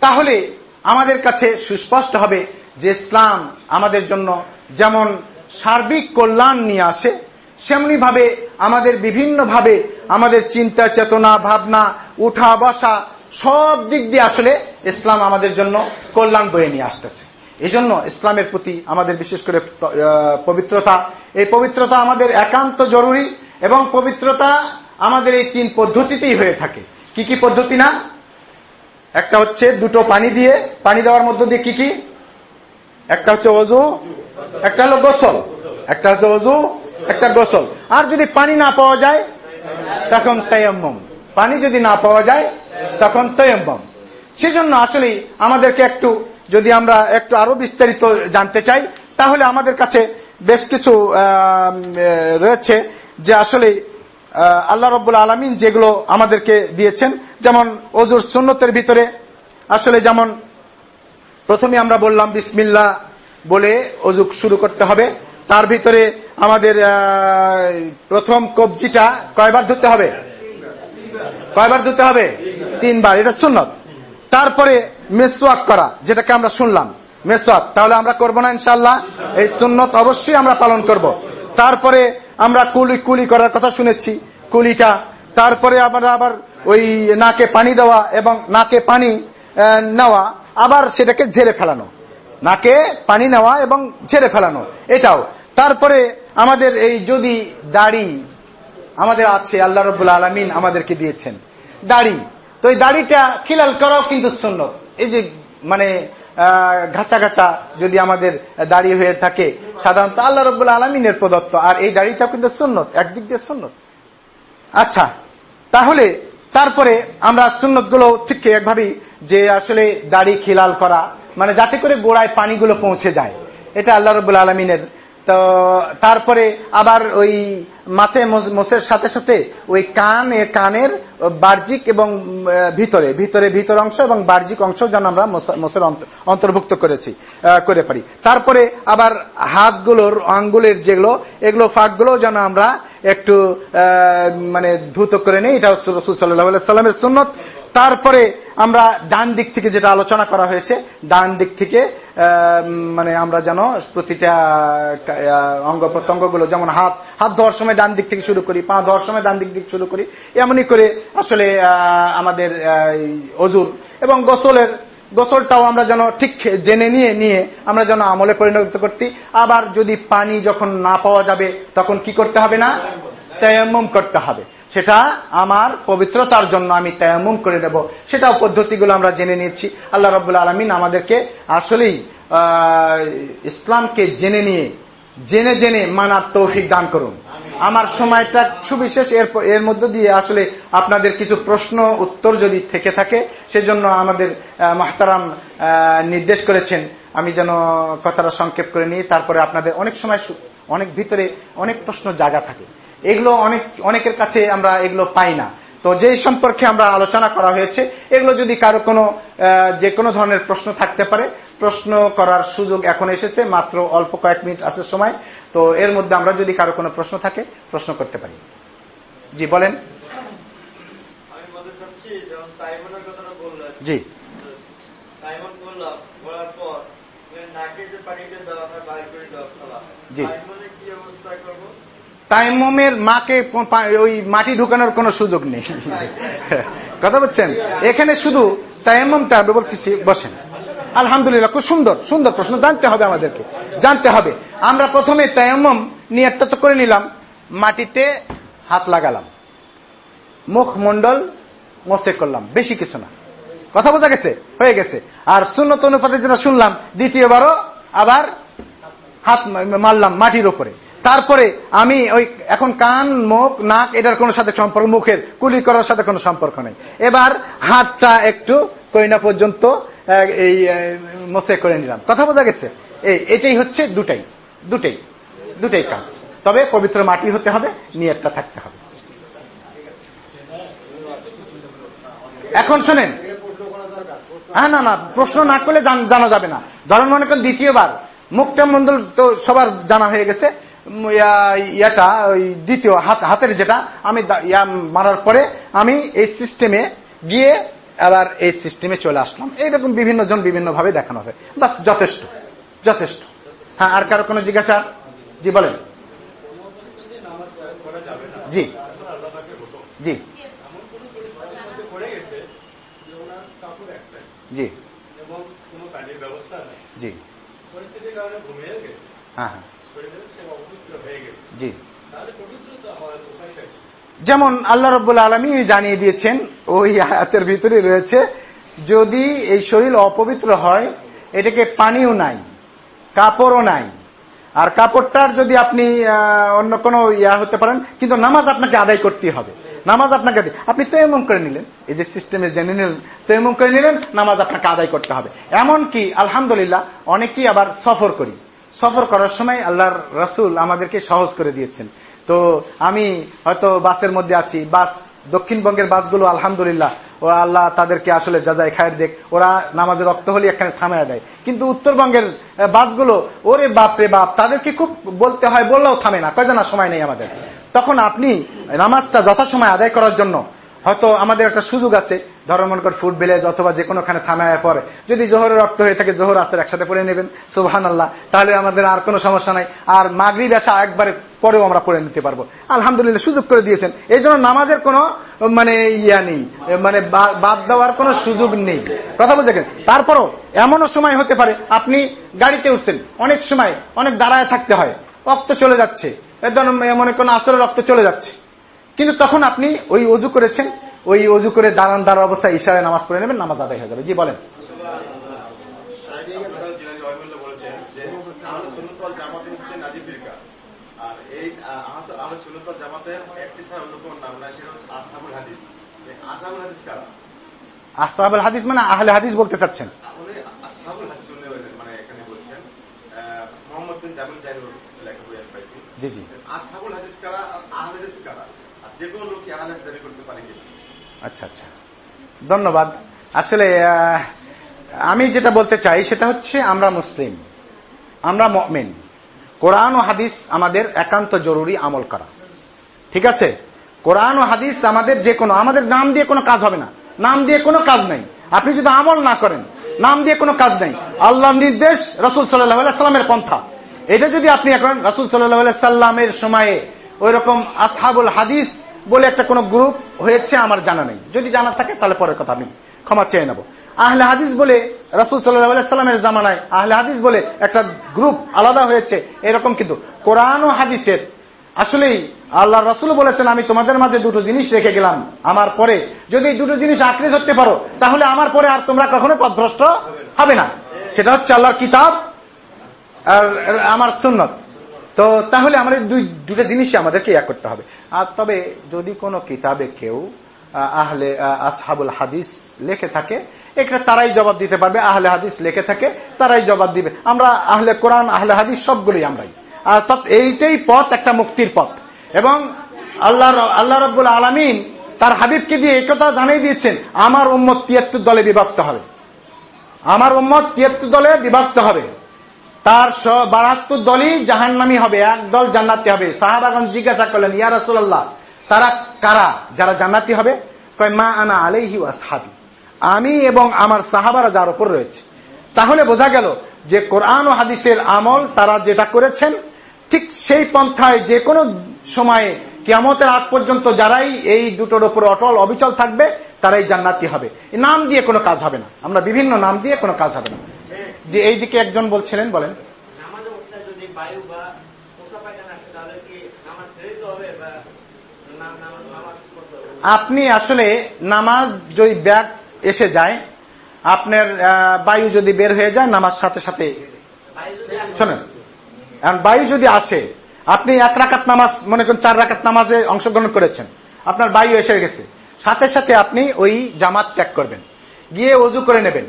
তাহলে আমাদের কাছে সুস্পষ্ট হবে যে ইসলাম আমাদের জন্য যেমন সার্বিক কল্যাণ নিয়ে আসে সেমনি ভাবে আমাদের বিভিন্ন ভাবে আমাদের চিন্তা, চেতনা, ভাবনা উঠা বসা সব দিক দিয়ে আসলে ইসলাম আমাদের জন্য কল্যাণ বয়ে নিয়ে আসতেছে। এই জন্য ইসলামের প্রতি আমাদের বিশেষ করে পবিত্রতা। এই পবিত্রতা আমাদের একান্ত জরুরি এবং পবিত্রতা আমাদের এই তিন পদ্ধতিতেই হয়ে থাকে। কি কি পদ্ধতি না? একটা হচ্ছে দুটো পানি দিয়ে, পানি দেওয়ার মধ্য দিয়ে কি কি? একটা হচ্ছে অজু একটা হলো গোসল। একটা হচ্ছে অজু একটা গোসল। আর যদি পানি না পাওয়া যায়, তখন তৈয়ম্বম পানি যদি না পাওয়া যায়, তখন তৈয়ম্বম সেজন্য আসলে আমাদেরকে একটু যদি আমরা একটু আরও বিস্তারিত জানতে চাই, তাহলে আমাদের কাছে বেশ কিছু রয়েছে যে আসলে আল্লাহ রব্বুল আলমিন যেগুলো আমাদেরকে দিয়েছেন, যেমন অজুর সুন্নতের ভিতরে, আসলে যেমন প্রথমে আমরা বললাম বিসমিল্লা বলে অজু শুরু করতে হবে, তার ভিতরে আমাদের প্রথম কবজিটা কয়বার ধরতে হবে? কয়বার ধরতে হবে? তিনবার, এটা সুন্নত। তারপরে মেসওয়াক করা, যেটাকে আমরা শুনলাম। মেসওয়াক, তাহলে আমরা করব না ইনশাল্লাহ এই সুন্নত অবশ্যই আমরা পালন করব। তারপরে আমরা কুলি কুলি করার কথা শুনেছি। কুলিটা, তারপরে আমরা আবার ওই নাকে পানি দেওয়া এবং নাকে পানি নেওয়া, আবার সেটাকে ঝেড়ে ফেলানো। নাকে পানি নেওয়া এবং ঝেড়ে ফেলানো, এটাও। তারপরে আমাদের এই যদি দাড়ি আমাদের আছে, আল্লাহ রব্বুল আলমিন আমাদেরকে দিয়েছেন। দাড়ি তো এই দাড়িটা খিলাল করাও কিন্তু সুন্নত। এই যে মানে ঘাচা ঘাচা যদি আমাদের দাড়ি হয়ে থাকে, সাধারণত আল্লাহ রব্বুল আলমিনের প্রদত্ত, আর এই দাড়িটাও কিন্তু সুন্নত, একদিক দিয়ে সুন্নত। আচ্ছা তাহলে তারপরে আমরা সুন্নতগুলো ঠিক একভাবেই যে আসলে দাড়ি খিলাল করা মানে যাতে করে গোড়ায় পানিগুলো পৌঁছে যায়, এটা আল্লাহ রবুল্লা আলমিনের তো তারপরে আবার ওই মাথে মোসের সাথে সাথে ওই কান কানের বাহ্যিক এবং ভিতরে ভিতরে, ভিতর অংশ এবং বাহ্যিক অংশ যেন আমরা মোসের অন্তর্ভুক্ত করেছি করে পারি। তারপরে আবার হাতগুলোর আঙ্গুলের যেগুলো, এগুলো ফাঁকগুলো যেন আমরা একটু মানে ধুত করে নেই। এটা রসুল সাল্লাহ সাল্লামের সুন্নত। তারপরে আমরা ডান দিক থেকে যেটা আলোচনা করা হয়েছে ডান দিক থেকে মানে আমরা যেন প্রতিটা অঙ্গ প্রত্যঙ্গগুলো যেমন হাত হাত ধোয়ার সময় ডান দিক থেকে শুরু করি পা ধোয়ার সময় ডান দিক থেকে শুরু করি এমনই করে আসলে আমাদের অজুর এবং গোসলের গোসলটাও আমরা যেন ঠিক জেনে নিয়ে নিয়ে আমরা যেন আমলে পরিণত করতে আবার যদি পানি যখন না পাওয়া যাবে তখন কি করতে হবে না? তয়াম্মম করতে হবে। সেটা আমার পবিত্রতার জন্য আমি তয়াম্মুম করে নেব। সেটাও পদ্ধতিগুলো আমরা জেনে নিয়েছি। আল্লাহ রবুল্লা আলমিন আমাদেরকে আসলেই ইসলামকে জেনে নিয়ে জেনে জেনে মানার তৌফিক দান করুন। আমার সময়টা সুবিশেষ এর এর মধ্য দিয়ে আসলে আপনাদের কিছু প্রশ্ন উত্তর যদি থেকে থাকে সেজন্য আমাদের মাহতারাম নির্দেশ করেছেন। আমি যেন কথাটা সংক্ষেপ করে নিই তারপরে আপনাদের অনেক সময় অনেক ভিতরে অনেক প্রশ্ন জায়গা থাকে। এগুলো অনেক অনেকের কাছে আমরা এগুলো পাই না। তো যে সম্পর্কে আমরা আলোচনা করা হয়েছে এগুলো যদি কারও কোনো যে কোনো ধরনের প্রশ্ন থাকতে পারে প্রশ্ন করার সুযোগ এখন এসেছে মাত্র অল্প কয়েক মিনিট আছে সময় তো এর মধ্যে আমরা যদি কারও কোনো প্রশ্ন থাকে প্রশ্ন করতে পারি। জি বলেন। জি। জি। তাইমমের মাকে ওই মাটি ঢুকানোর কোনো সুযোগ নেই। কথা বলছেন? এখানে শুধু তাইমমটা আমি বলতেছি, বসেন। আলহামদুলিল্লাহ, খুব সুন্দর সুন্দর প্রশ্ন জানতে হবে আমাদেরকে, জানতে হবে। আমরা প্রথমে তায়াম্মম নিয়তটা তো করে নিলাম, মাটিতে হাত লাগালাম। মুখ মন্ডল মোসে করলাম, বেশি কিছু না। কথা বোঝা গেছে? হয়ে গেছে। আর শূন্যত অনুপাতে যেটা শুনলাম, দ্বিতীয়বারও আবার হাত মারলাম মাটির উপরে। তারপরে আমি ওই এখন কান, মুখ, নাক, এটার কোনো সাথে সম্পর্ক, মুখের কুলি করার সাথে কোনো সম্পর্ক নেই। এবার হাতটা একটু কইনা পর্যন্ত এই মোসে করে নিলাম। কথা বোঝা গেছে? এই, এটাই হচ্ছে দুটাই দুটাই দুটাই কাজ। তবে পবিত্র মাটি হতে হবে, নিয়তটা থাকতে হবে। এখন শোনেন। হ্যাঁ না না, প্রশ্ন না করলে জানা যাবে না। ধরেন মনে করেন দ্বিতীয়বার, মুখটা মন্ডল তো সবার জানা হয়ে গেছে। ইয়াটা ওই দ্বিতীয় হাত হাতের যেটা আমি ইয়া মারার পরে আমি এই সিস্টেমে গিয়ে আবার এই সিস্টেমে চলে আসলাম। এইরকম বিভিন্ন জন বিভিন্ন ভাবে দেখানো হবে বাস যথেষ্ট। যথেষ্ট। হ্যাঁ আর কারও কোনো জিজ্ঞাসা? জি বলেন। জি। জি। জি। জি। হ্যাঁ হ্যাঁ। জি। কি? যেমন আল্লাহ রব্বুল আলমী জানিয়ে দিয়েছেন, ওই আয়াতের ভিতরে রয়েছে, যদি এই শরীর অপবিত্র হয়, এটাকে পানিও নাই, কাপড়ও নাই। আর কাপড়টার যদি আপনি অন্য কোনো ইয়া হতে পারেন, কিন্তু নামাজ আপনাকে আদায় করতে হবে। নামাজ আপনাকে আপনি তেমন করে নিলেন। এই যে সিস্টেমে জেনে নিলেন তেমন করে নিলেন, নামাজ আপনাকে আদায় করতে হবে। এমনকি, আলহামদুলিল্লাহ অনেকেই আবার সফর করি। সফর করার সময় আল্লাহর রাসূল আমাদেরকে সহজ করে দিয়েছেন। তো আমি হয়তো বাসের মধ্যে আছি, বাস, দক্ষিণবঙ্গের বাসগুলো আলহামদুলিল্লাহ, ও আল্লাহ তাদেরকে আসলে যাজাই খায়ের দেখ, ওরা নামাজের রক্ত হলে এখানে থামায় দেয়। কিন্তু উত্তরবঙ্গের বাসগুলো, ওরে বাপ রে বাপ, তাদেরকে খুব বলতে হয়, বললেও থামে না কয় না সময় নেই আমাদের। তখন আপনি নামাজটা যথাসময় আদায় করার জন্য হয়তো আমাদের একটা সুযোগ আছে, ধরো মনে কর ফুড ভিলেজ অথবা যে কোনোখানে থামায় পরে। যদি জোহরের রক্ত হয়ে থাকে, জোহর আসের একসাথে পড়ে নেবেন সুবহান আল্লাহ তাহলে আমাদের আর কোনো সমস্যা নাই। আর মাগরি আসা একবারে পরেও আমরা পড়ে নিতে পারব। আলহামদুলিল্লাহ, সুযোগ করে দিয়েছেন। এই জন্য নামাজের কোনো মানে ইয়া নেই। মানে বাদ দেওয়ার কোনো সুযোগ নেই। কথা বলতে গেলে, তারপরও এমনও সময় হতে পারে, আপনি গাড়িতে উঠছেন। অনেক সময় অনেক দাঁড়ায় থাকতে হয়। রক্ত চলে যাচ্ছে। এর জন্য মনে করেন আসলে রক্ত চলে যাচ্ছে। কিন্তু তখন আপনি ওই অজু করেছেন, ওই অজু করে দাঁড়ান দাঁড়ার অবস্থায় ইশারায় নামাজ পড়ে নেবেন, নামাজ আদায় হয়ে যাবে। জি, বলেন। আসহাবুল হাদিস মানে আহলে হাদিস বলতে চাচ্ছেন। জি জি। হাদিস কারা, আহলে হাদিস কারা? যে কোনো দাবি করতে পারে আচ্ছা আচ্ছা। ধন্যবাদ। আসলে আমি যেটা বলতে চাই সেটা হচ্ছে আমরা মুসলিম। আমরা মমিন। কোরআন ও হাদিস আমাদের একান্ত জরুরি আমল করা। ঠিক আছে? কোরআন ও হাদিস আমাদের যে কোনো আমাদের নাম দিয়ে কোনো কাজ হবে না। নাম দিয়ে কোনো কাজ নেই। আপনি যদি আমল না করেন, নাম দিয়ে কোনো কাজ নাই। আল্লাহর নির্দেশ রসুল সাল্লাহ সাল্লামের পন্থা। এটা যদি আপনি এখন রসুল সাল্লাহ সাল্লামের সময়ে ওই রকম আসহাবুল হাদিস বলে একটা কোন গ্রুপ হয়েছে আমার জানা নেই। যদি জানা থাকে তাহলে পরের কথা আমি ক্ষমা চেয়ে নেব। আহলে হাদিস বলে রসুল সাল্লাহ সাল্লামের জামানায় আহলে হাদিস বলে একটা গ্রুপ আলাদা হয়েছে, এরকম কিন্তু। কোরআন ও হাদিসের আসলেই আল্লাহ রসুল বলেছেন, আমি তোমাদের মাঝে দুটো জিনিস রেখে গেলাম, আমার পরে। যদি দুটো জিনিস আঁকড়ে ধরতে পারো, তাহলে আমার পরে আর তোমরা কখনো পথভ্রষ্ট হবে না। সেটা হচ্ছে আল্লাহর কিতাব আর আমার সুন্নত। তো তাহলে আমাদের দুই দুটো জিনিসই আমাদেরকে ইয়া করতে হবে। আর তবে যদি কোনো কিতাবে কেউ আহলে আহ, আসহাবুল হাদিস লেখে থাকে এটা তারাই জবাব দিতে পারবে। আহলে হাদিস লেখে থাকে তারাই জবাব দিবে। আমরা আহলে কোরআন আহলে হাদিস সবগুলোই আমরাই। আর এইটাই পথ একটা মুক্তির পথ। এবং আল্লাহ আল্লাহ রব্বুল আলমিন তার হাবিবকে দিয়ে এই কথা জানিয়ে দিয়েছেন আমার উম্মত তিয়াত্তর দলে বিভক্ত হবে। আমার উম্মত তিয়াত্তর দলে বিভক্ত হবে। তার বাহাত্তর দলই জাহান্নামি হবে, এক দল জান্নাতি হবে। সাহাবাগন জিজ্ঞাসা করলেন, ইয়া রাসূলুল্লাহ, তারা কারা? যারা জান্নাতি হবে? কয়, মা আনা আলাইহি ওয়াসহাবি আমি এবং আমার সাহাবারা যার উপর রয়েছে। তাহলে বোঝা গেল যে কোরআন ও হাদিসের আমল তারা যেটা করেছেন, ঠিক সেই পন্থায় যে কোনো সময়ে কিয়ামতের আগ পর্যন্ত যারাই এই দুটোর উপর অটল অবিচল থাকবে, তারাই জান্নাতি হবে। নাম দিয়ে কোনো কাজ হবে না। আমরা বিভিন্ন নাম দিয়ে কোনো কাজ হবে না। যে এই দিকে একজন বলছিলেন বলেন। আপনি আসলে নামাজ যদি ব্যাগ এসে যায় আপনার বায়ু যদি বের হয়ে যায় নামাজ সাথে সাথে শোনেন এখন বায়ু যদি আসে আপনি এক রাকাত নামাজ মনে করেন চার রাকাত নামাজে অংশগ্রহণ করেছেন আপনার বায়ু এসে গেছে। সাথে সাথে আপনি ওই জামাত ত্যাগ করবেন। গিয়ে অজু করে নেবেন।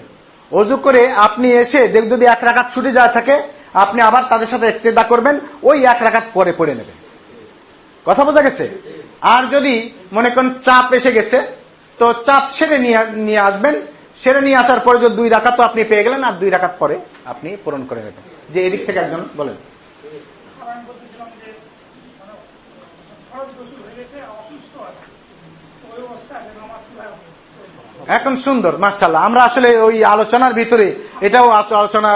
অজু করে আপনি এসে দেখ যদি এক রাখাত ছুটে যায় থাকে, আপনি আবার তাদের সাথে ইত্তেদা করবেন, ওই এক রাখাত পরে পড়ে নেবেন কথা বোঝা গেছে? আর যদি মনে করেন চাপ এসে গেছে, তো চাপ সেরে নিয়ে আসবেন। সেরে নিয়ে আসার পরে যদি দুই রাকাত তো আপনি পেয়ে গেলেন, আর দুই রাখাত পরে আপনি পূরণ করে নেবেন। যে এদিক থেকে একজন বলেন স্যার, আমি বলতেছিলাম যে মানে খরচ গোসল হয়ে গেছে অসুস্থ আছে তো ওই অবস্থায় নামাজ কীভাবে পড়ব? এখন সুন্দর মার্শাল্লাহ আমরা আসলে ওই আলোচনার ভিতরে, এটাও আলোচনা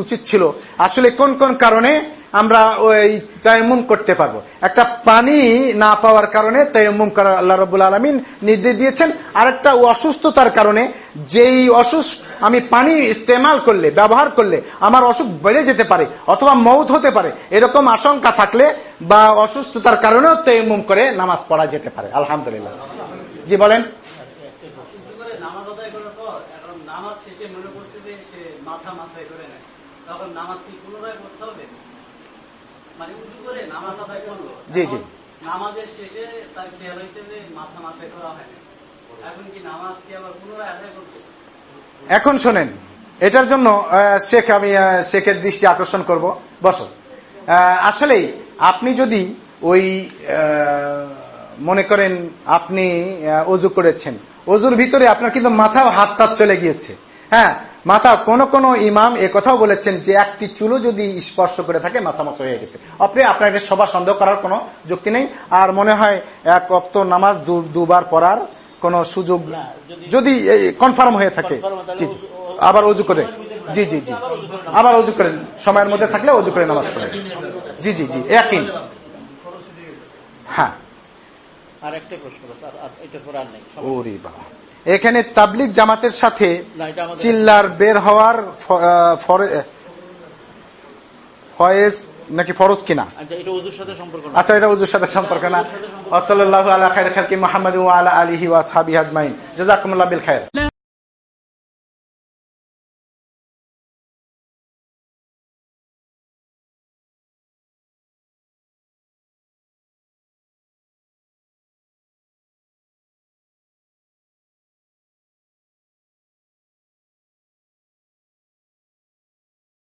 উচিত ছিল। আসলে কোন কোন কারণে আমরা ওই তয়মুম করতে পারব? একটা পানি না পাওয়ার কারণে তয়মুম করার আল্লাহ রবুল আলমিন নির্দেশ দিয়েছেন। আর একটা অসুস্থতার কারণে যেই অসুস্থ আমি পানি ইস্তেমাল করলে, ব্যবহার করলে আমার অসুখ বেড়ে যেতে পারে অথবা মৌত হতে পারে, এরকম আশঙ্কা থাকলে বা অসুস্থতার কারণেও তয়মুম করে নামাজ পড়া যেতে পারে। আলহামদুলিল্লাহ। জি, বলেন উজু করে নামাজ আদায় করার পর এখন নামাজ শেষে মনে করছে যে সে মাথা মাথায় করে নেয়। তখন নামাজ কি পুনরায় পড়তে হবে? মানে উজু করে নামাজ আদায় করল। জি, জি। এখন নামাজের শেষে তার খেয়াল হইতে যে মাথা মাথায় করা হয় না এখন কি নামাজ কি আবার পুনরায় আদায় করবে এখন শোনেন এটার জন্য শেখ আমি শেখের দৃষ্টি আকর্ষণ করব। বসো। আহ, আসলেই আপনি যদি ওই মনে করেন আপনি অজু করেছেন অজুর ভিতরে আপনার কিন্তু মাথাও হাত টাত চলে গিয়েছে। হ্যাঁ মাথা কোন কোন ইমাম এ কথাও বলেছেন যে একটি চুলো যদি স্পর্শ করে থাকে মাথামত হয়ে গেছে। আপনি আপনার এটা সবার সন্দেহ করার কোনো যুক্তি নেই। আর মনে হয় এক অক্ত নামাজ দুবার পড়ার কোনো সুযোগ যদি কনফার্ম হয়ে থাকে। জি জি। আবার অজু করে। জি জি জি। আবার অজু করেন। সময়ের মধ্যে থাকলে অজু করে নামাজ পড়েন। জি জি জি। একই। হ্যাঁ। আর একটা প্রশ্ন আর পর আর নেই। ওরে বাবা। এখানে তাবলিক জামাতের সাথে এটা চিল্লার বের হওয়ার ফয়েজ নাকি ফরজ কিনা? আচ্ছা এটা ওজুর সাথে সম্পর্ক না। আচ্ছা এটা উজুর সাথে সম্পর্ক না। ওসল্লাহ আলা খাইর খালকি মোহাম্মদ ওয়া আলা আলিহি ওয়া সাহাবি আজমাইন। জাযাকুমুল্লাহ বিল খাইর।